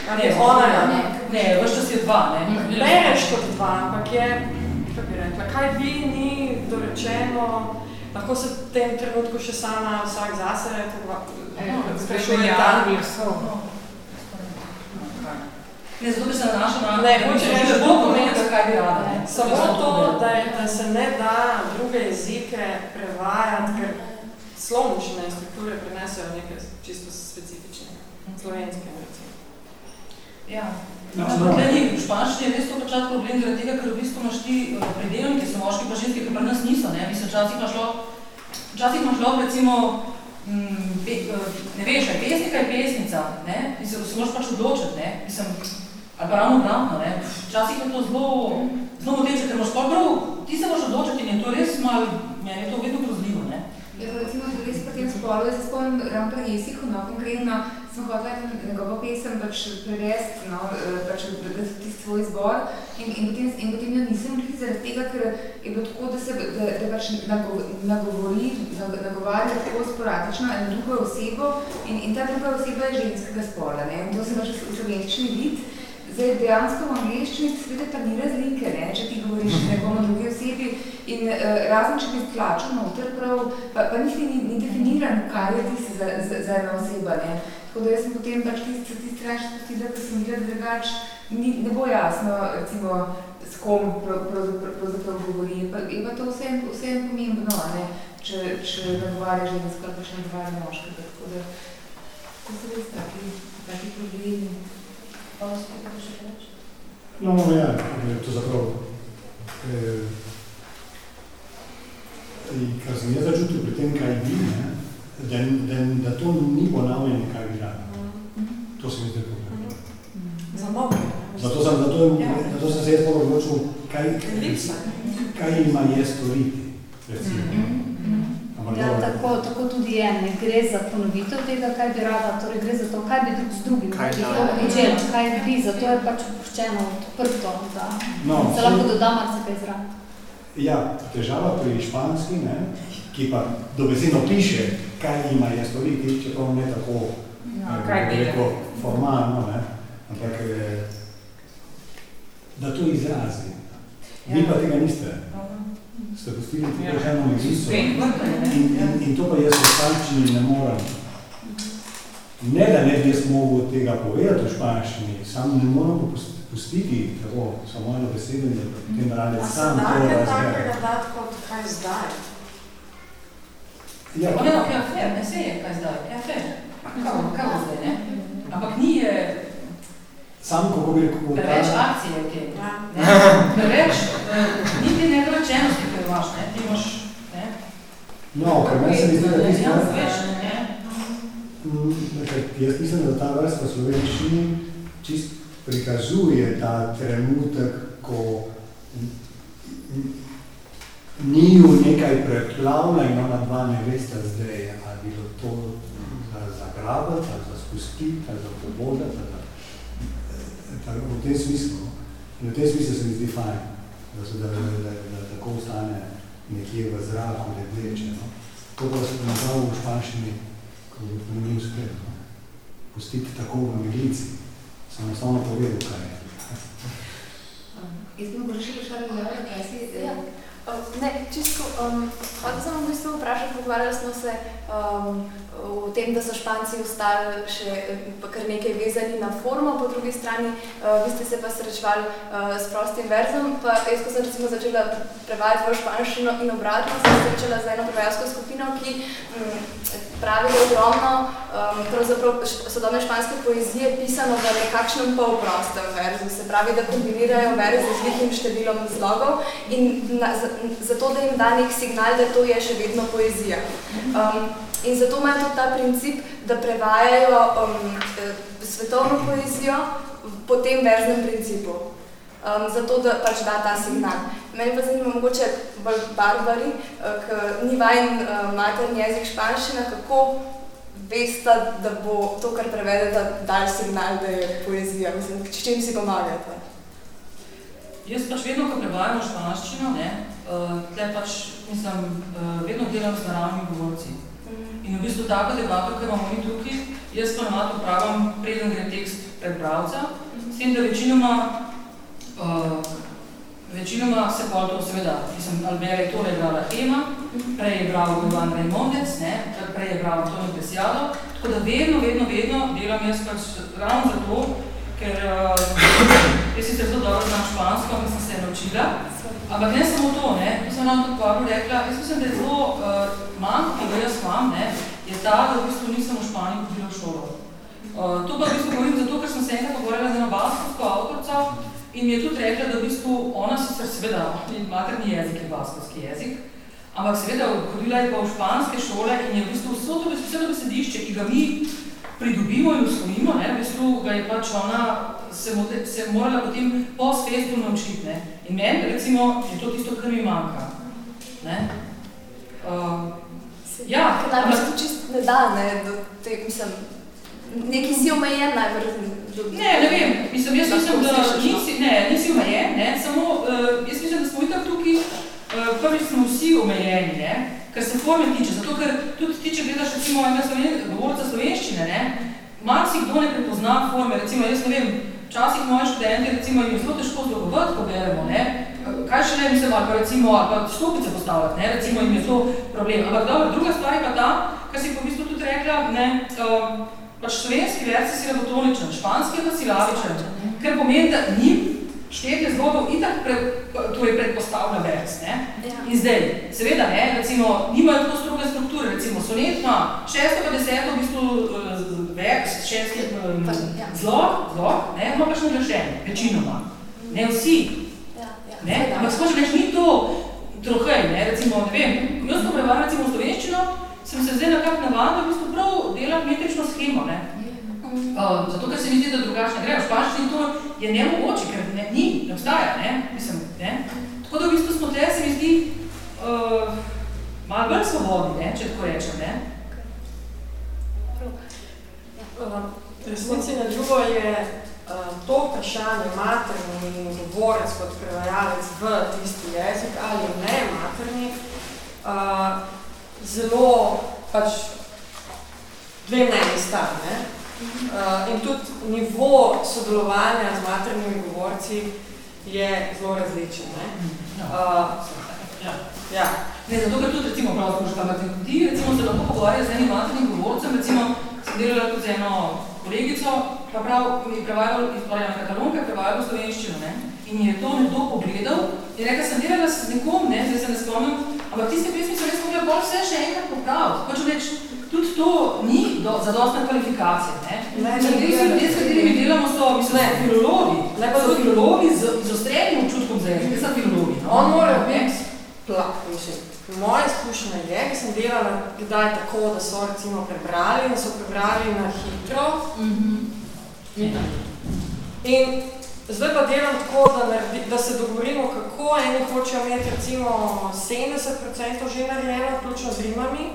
Kaj Ne, ona ne, rada? Ne, veš čas je dva, ne. Bereš kot dva, ampak je, kaj bi rekla, kaj bi ni dorečeno, lahko se v tem trenutku še sama vsak zase Eh, sprašuje ta glasov. Ne, zato bi se nanašal na... Ne, hoče reči, da bo pomenilo, kaj bi rada. Ne. Samo to, da, je, da se ne da druge jezike prevajati, ker slovenčine strukture prenesejo nekaj čisto specifičnega, slovenske recimo. Ja. No, no. Ni, v španščini je res to počat problem, zaradi tega, ker v bistvu imaš ti predelniki, so moški pa ženski, ki pri nas niso. Ne, Mislim, včasih imaš lo, včasih imaš lo, recimo, mm, pe, ne veš, je pesnika in pesnica, ne, mislim, se moraš pač odločiti, ne, mislim, ali pa ravno obratno, ne, včasih je to zelo, zelo moteče, ker imaš pa prav, ti se moraš odločiti in je to res malo, meni je to vedno grozljivo, Ja, recimo, tudi s tem spolu, jaz se spomnim ravno pri Jesiku, no, konkretno, sem hotela njegovo pesem pač prevesti, no, pač tisti svoj zbor in, in, potem, in potem jo nisem rekli zaradi tega, ker je bilo tako, da se da, da pač nagovori, nagovarja tako sporadično eno drugo osebo in, in ta druga oseba je ženskega spola, ne, in to se pač v slovenščini vidi. Zdaj, dejansko v angliščini seveda pa ni razlike, ne, če ti govoriš nekomu drugi osebi in uh, razen, če bi tlačil noter prav, pa, pa niti ni, ni definiran, kaj je tisti za, za, za ena oseba, ne. Tako da jaz sem potem pač tisti tist rač spustila, ker sem videla, da drugač ni, ne bo jasno, recimo, s kom pravzaprav prav, prav govori. Pa, je pa to vse, vse pomembno, ne, če, če nagovarja ženska ali pa še nagovarja moškega. Tako da to so res taki, taki problemi. No, ja, to zaprav, eh, kar sem jaz začutil pri tem, kaj bi, ne, da, da, da to ni ponavljanje, kaj bi rada. To se mi zdaj problem. Zato sem, zato, zato sem se jaz odločil, kaj, kaj ima je storiti, recimo. Ja, tako, tako tudi je, ne gre za ponovitev tega, kaj bi rada, torej gre za to, kaj bi drug z drugim počel, kaj bi, zato je pač opuščeno odprto, da no, se lahko doda marca kaj zraven. Ja, težava pri španski, ne, ki pa dobesedno piše, kaj ima je storiti, čeprav ne tako no, rekel, formalno, ne, ampak da to izrazi. Ja. Vi pa tega niste. Aha ste pustili tako ja. eno megico in, in, in to pa jaz v španščini ne morem. Ne, da ne bi jaz mogel tega povedati v španščini, sam ne morem pustiti tako, samo eno besedo in da potem rade sam to razgleda. A se da takega dati kot kaj zdaj? Ja, ne, no, kaj je ne se je kaj zdaj, kaj je Kako, kako zdaj, ne? Ampak ni je... Sam, kako bi rekel... Preveč akcije, ok. Ja. Preveč, niti nedorečenosti, imaš, ne? Ti imaš, ne? No, ker meni se mi zdi, da ti smo... Jaz mislim, da ta vrsta slovenščini čist prikazuje ta trenutek, ko ni v nekaj preplavna in ona dva ne veste zdaj, ali bilo to za zagrabati, ali za spustiti, ali za pobodati, ali za... V tem smislu. In v tem smislu se mi zdi fajn da, se, da, da, da, da tako ostane nekje v zraku, da vleče. No. To pa se naprav v španščini, ko bi ni uspel. No. Pustiti tako v milici. Sem enostavno povedal, kaj je. Jaz bi mogoče še vprašala, kaj si... Ja. Ne, čisto, um, hotel sem v bistvu vprašati, pogovarjali smo se um, o tem, da so Španci ostali še kar nekaj vezani na formo, po drugi strani uh, vi ste se pa srečevali uh, s prostim verzom, pa jaz, ko sem recimo začela prevajati v španščino in obratno, sem srečala za eno prevajalsko skupino, ki um, pravi, da ogromno um, pravzaprav sodobne španske poezije pisano v nekakšnem polprostem verzu, se pravi, da kombinirajo verze z velikim številom zlogov in na, zato, da jim da nek signal, da to je še vedno poezija. Um, in zato imajo tudi ta princip, da prevajajo um, svetovno poezijo po tem verznem principu. Um, zato, da pač da ta signal. Meni pa zanima mogoče bolj barbari, uh, ki ni vajen uh, materni jezik španščina, kako veste, da bo to, kar prevedete, dal signal, da je poezija. Mislim, s čim si pomagate? Jaz pač vedno, ko prevajam španščino, ne, uh, tle pač, mislim, uh, vedno delam z naravnimi govorci. In v bistvu tako debato, ki imamo mi tukaj, jaz pa namat upravljam, preden gre tekst pred bravca, s tem, da večinoma, uh, večinoma se pol to seveda, mislim, Albera je tole igrala Ema, prej je bral Ivan Raimondec, ne, prej je bral Antonio Pesjado, tako da vedno, vedno, vedno delam jaz pač ravno zato, ker uh, jaz sicer zelo dobro znam špansko, in sem se je naučila, ampak ne samo to, ne, to sem nam tudi rekla, jaz mislim, da je zelo uh, manj, ki ga jaz imam, ne, je ta, da v bistvu nisem v Španiji hodila v šolo. Uh, to pa v bistvu govorim zato, ker sem se enkrat pogovarjala z eno baskovsko avtorco in mi je tudi rekla, da v bistvu ona sicer seveda, materni jezik je baskovski jezik, ampak seveda hodila je pa v španske šole in je v bistvu vso to besedišče, ki ga mi pridobimo in usvojimo, ne, v bistvu ga je pač ona se, se morala potem po svetu naučiti. Ne. In meni, recimo, je to tisto, kar mi manjka. Ne. Uh, ja, Ker se to čist ne da, ne, do te, mislim, neki si omejen najbolj. Ne, ne vem, mislim, jaz mislim, da nisi, ne, nisi omejen, ne, samo, uh, jaz mislim, da smo itak tukaj, uh, prvič smo vsi omejeni, ne, kar se forme tiče, zato ker tudi ti, če gledaš recimo enega sloven, govorca slovenščine, ne, marsi kdo ne prepozna forme, recimo jaz ne vem, včasih moji študenti recimo jim zelo težko zdogovati, ko beremo, ne, kaj še ne mislim, ali pa recimo, ali pa stopice postavljati, ne, recimo jim je to problem, ampak dobro, druga stvar je pa ta, kar si po bistvu tudi rekla, ne, um, pač slovenski verci si rabotoničen, španski pa silavičen, ker pomeni, da njim štetje zlogov itak pre, torej predpostavlja vers, ne? Ja. In zdaj, seveda, ne, recimo, nimajo tako stroge strukture, recimo, sonet ima šesto pa deseto v bistvu uh, vers, šesti um, ja. zlog, zlog, ne, ima pač naglašen, večinoma, ne vsi. Ne, ampak skoči reč, ni to trohej, ne, recimo, ne vem, jaz ko prevaram recimo slovenščino, sem se zdaj nekako navadil, v bistvu prav delam metrično schemo, ne, Uh, zato, ker se mi zdi, da drugače ne gre. V španščini to je nemogoče, ker ne, ni, ne obstaja, ne? Mislim, ne? Tako da v bistvu smo tle, se mi zdi, uh, malo bolj svobodni, ne? če tako rečem, ne? Resnici na drugo je uh, to vprašanje materni in govorec kot prevajalec v tisti jezik ali ne materni uh, zelo pač dve mnenji star, ne? Uh, in tudi nivo sodelovanja z maternimi govorci je zelo različen. Ne? Uh, ja. Ja. Ne, zato, ker tudi recimo prav služba ti recimo se lahko pogovarja z enim maternim govorcem, recimo sem delala tudi z eno kolegico, pa prav mi je prevajal iz Borjana Katalonka, prevajal v slovenščino, ne? In je to nekdo pogledal in rekel, sem delala s nekom, ne, zdaj se ne spomnim, ampak tiste pesmi so res mogla bolj vse še enkrat popraviti. Hočem reči, tudi to ni do, zadostna kvalifikacija. Ne? Ne, ne, ne, ne, ne, s katerimi delamo so, mislim, ne, filologi, ne, pa so filologi z izostrenim občutkom za jezik, so filologi. No? On mora biti plak, mislim. Moja izkušnja je, ki sem delala kdaj tako, da so recimo prebrali, da so prebrali na hitro. Mm -hmm. In zdaj pa delam tako, da, naredi, da se dogovorimo, kako eni hočejo imeti recimo 70% že narejeno, vključno z rimami,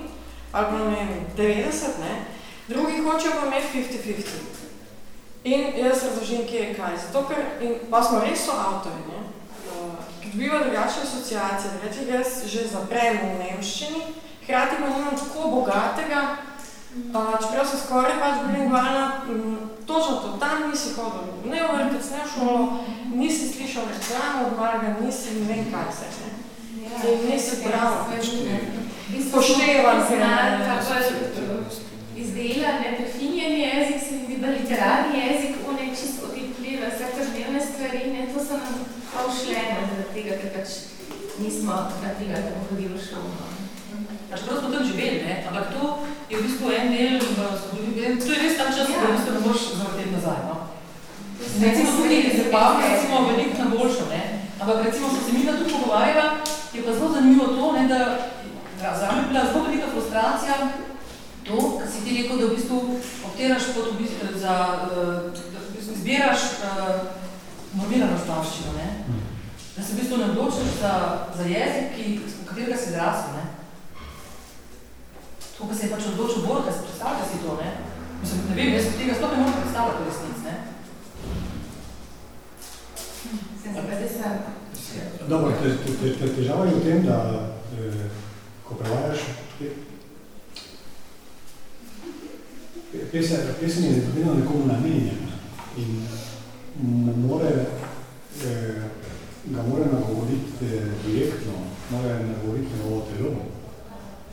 ali pa ne 90, ne? drugi hočejo pa imeti 50-50. In jaz razložim, kje je kaj. Zato, ker, in, pa smo res so avtori, ne? Dobiva drugačne asociacije, da reči, jaz že zaprem v nemščini, hkrati pa nimam tako bogatega, uh, čeprav sem skoraj pač bilingualna, um, točno to, tam nisi hodil, ne v vrtec, ne v šolo, nisi slišal reklamo od Marga, nisi ne vem kaj se, ne? Ja, in nisi prav, več ne. poštevan se izdelan, prefinjen jezik, se mi da literarni jezik, on je čisto otipljiva, vsakodnevne stvari, ne, to so nam prav šle, zaradi tega, ker pač nismo na tega, da bomo hodili v šolo. Pač prav smo tam živeli, ne? ampak to je v bistvu en del, to je res ta čas, ja. da ne boš zavrteti nazaj. No? Recimo tukaj je zapavno, recimo veliko na boljšo, ne? ampak recimo, ko se mi da tu pogovarjala, je pa zelo zanimivo to, ne, da Ja, zame je bila zelo velika frustracija to, kar si ti rekel, da v bistvu obteraš pot v bistvu za, da v bistvu izbiraš uh, normirano španščino, ne? Da se v bistvu ne odločiš za, za jezik, ki, v katerega si zrasel, ne? To, kar se je pač odločil bolj, da si predstavlja si to, ne? Mislim, ne vem, jaz tega sploh ne moram predstavljati v resnic, ne? Dobro, te, te, te, te, težava je v tem, da eh, ko prevajaš, pesem, pesem je vedno nekomu namenjena in more, eh, ga mora nagovoriti eh, direktno, mora nagovoriti novo telo.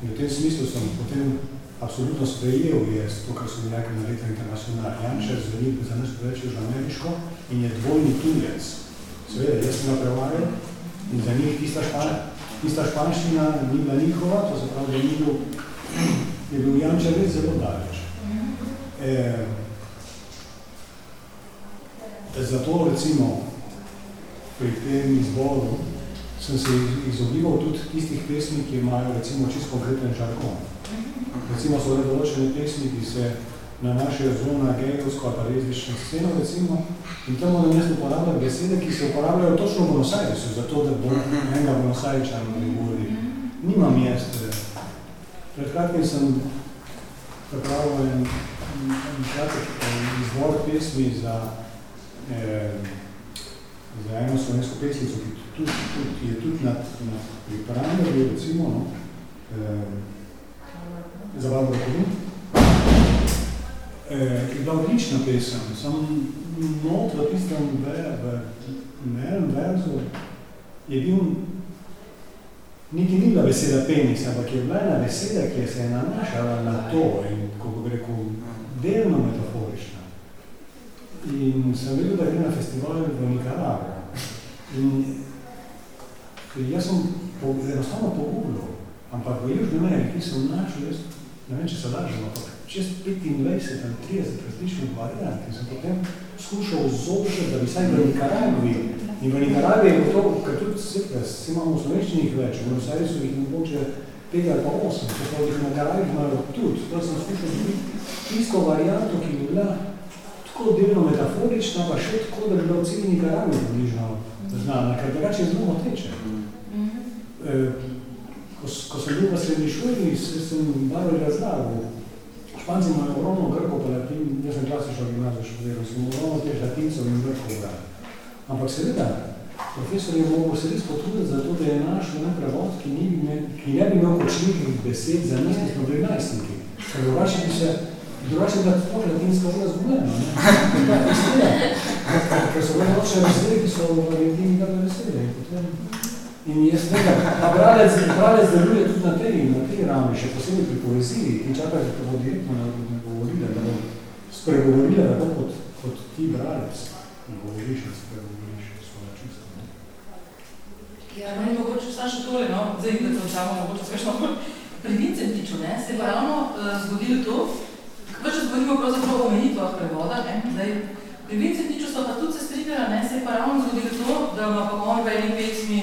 In v tem smislu sem potem absolutno sprejel jaz to, kar so mi rekli na Leta Internacional. Jančer zveni za nas preveč že ameriško in je dvojni tujec. Seveda, jaz sem ga prevarjal in za njih tista, špan, tista španščina ni bila njihova, to se pravi, da ni bil, je bil Jančer res zelo daleč. E, zato recimo pri tem izboru sem se izogibal tudi tistih pesmi, ki imajo recimo čisto konkreten žargon. Recimo so določene pesmi, ki se nanašajo zelo na gejovsko ali lezbično sceno, recimo, in tam moram jaz uporabljati besede, ki se uporabljajo točno v Buenos Airesu, zato da bo enega Buenos Airečana ne govori. Nimam jaz. Pred kratkim sem pripravil en, en kratek izbor pesmi za, eh, za eno slovensko pesnico, ki tudi, tudi, je tudi na, na pripravljanju, recimo, no, eh, za Barbara Kodin. Eh, je bila odlična pesem, sem not v tistem v, v enem verzu je bil, niti ni bila beseda penis, ampak je bila ena beseda, ki je se je nanašala na to in, kako bi rekel, delno metaforična. In sem videl, da gre na festival v Nicaragua. In jaz sem po, enostavno pogubljal, ampak v Južni Ameriki sem našel, jaz ne vem, če se lažem, ampak čez 25 ali 30 različnih variant in sem potem skušal zožiti, da bi saj v Nicaragui. In v Nicaragui je to, ker tudi vse imamo v slovenščini več, v Buenos Airesu jih mogoče 5 ali pa 8, se pravi, jih na Nicaragui imajo tudi. To sem skušal tudi tisto varianto, ki bi bila tako delno metaforična, pa še tako, da bi bila v celi Nicaragui bližno znana, ker drugače je zelo moteče. E, ko, ko sem bil v srednji šoli, sem baro razlagal. Španci imajo ogromno grko pa latin, jaz sem klasično gimnazijo študiral, sem ogromno teh latincev in grkov bral. Ampak seveda, profesor je mogel se res potruditi za to, da je našel en prevod, ki, ni, ne, ki ne bi imel kočljivih besed za nas, ki smo bili najstniki. Ker drugače bi se, drugače bi bila to latinska ura zgubljena? Ker so bile nočne besede, ki so v latinski dali besede. In jaz tega, a bralec, bralec deluje tudi na tej, na tej ravni, še posebej pri poeziji, ki čakaj, da bo direktno ne govorila, da bo spregovorila tako kot, kot ti bralec, govoriš in spregovoriš svoje čustva. Ja, meni mogoče vsa še tole, no, zdaj, da se včamo mogoče smešno. Pri Vincentiču, ne, se je ravno uh, zgodilo to, več zgodimo pravzaprav o omenitvah prevoda, ne, zdaj, pri Vincentiču so pa tudi se stripera, ne, se je pa ravno zgodilo to, da ima pa on v eni pesmi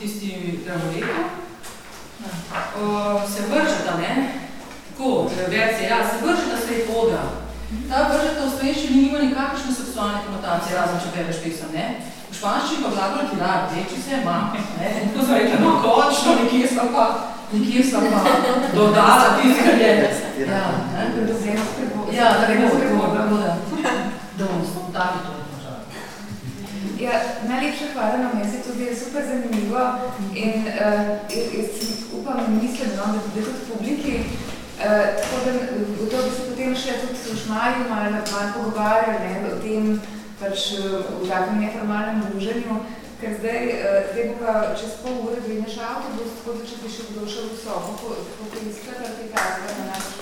tisti gramoletu, se vržeta, ne, tako, verzija, ja, se vržeta se je odra. Ta vržeta v slovenščini nima nikakršne seksualne konotacije, razen če bereš pesem, ne. V španščini pa glagol ti rad, reči se, ma, ne, tako so rekla, no, končno, nekje sva pa, nekje sva pa dodala tiskar je. Ja, ne, predvzema spregoda. Ja, da ne bo spregoda, da bom, da bi to. Ja, najlepša hvala na mesi, tudi je super zanimivo in uh, jaz upam in mislim, no, da, da tudi publiki, uh, tako da to bi se potem še tudi v šmarju malo, malo pogovarjali ne, o tem pač v takem neformalnem druženju, ker zdaj, uh, zdaj bo pa čez pol ure gledneš avtobus, tako da če bi še kdo šel v sobo, po, po iskati ali kaj na naš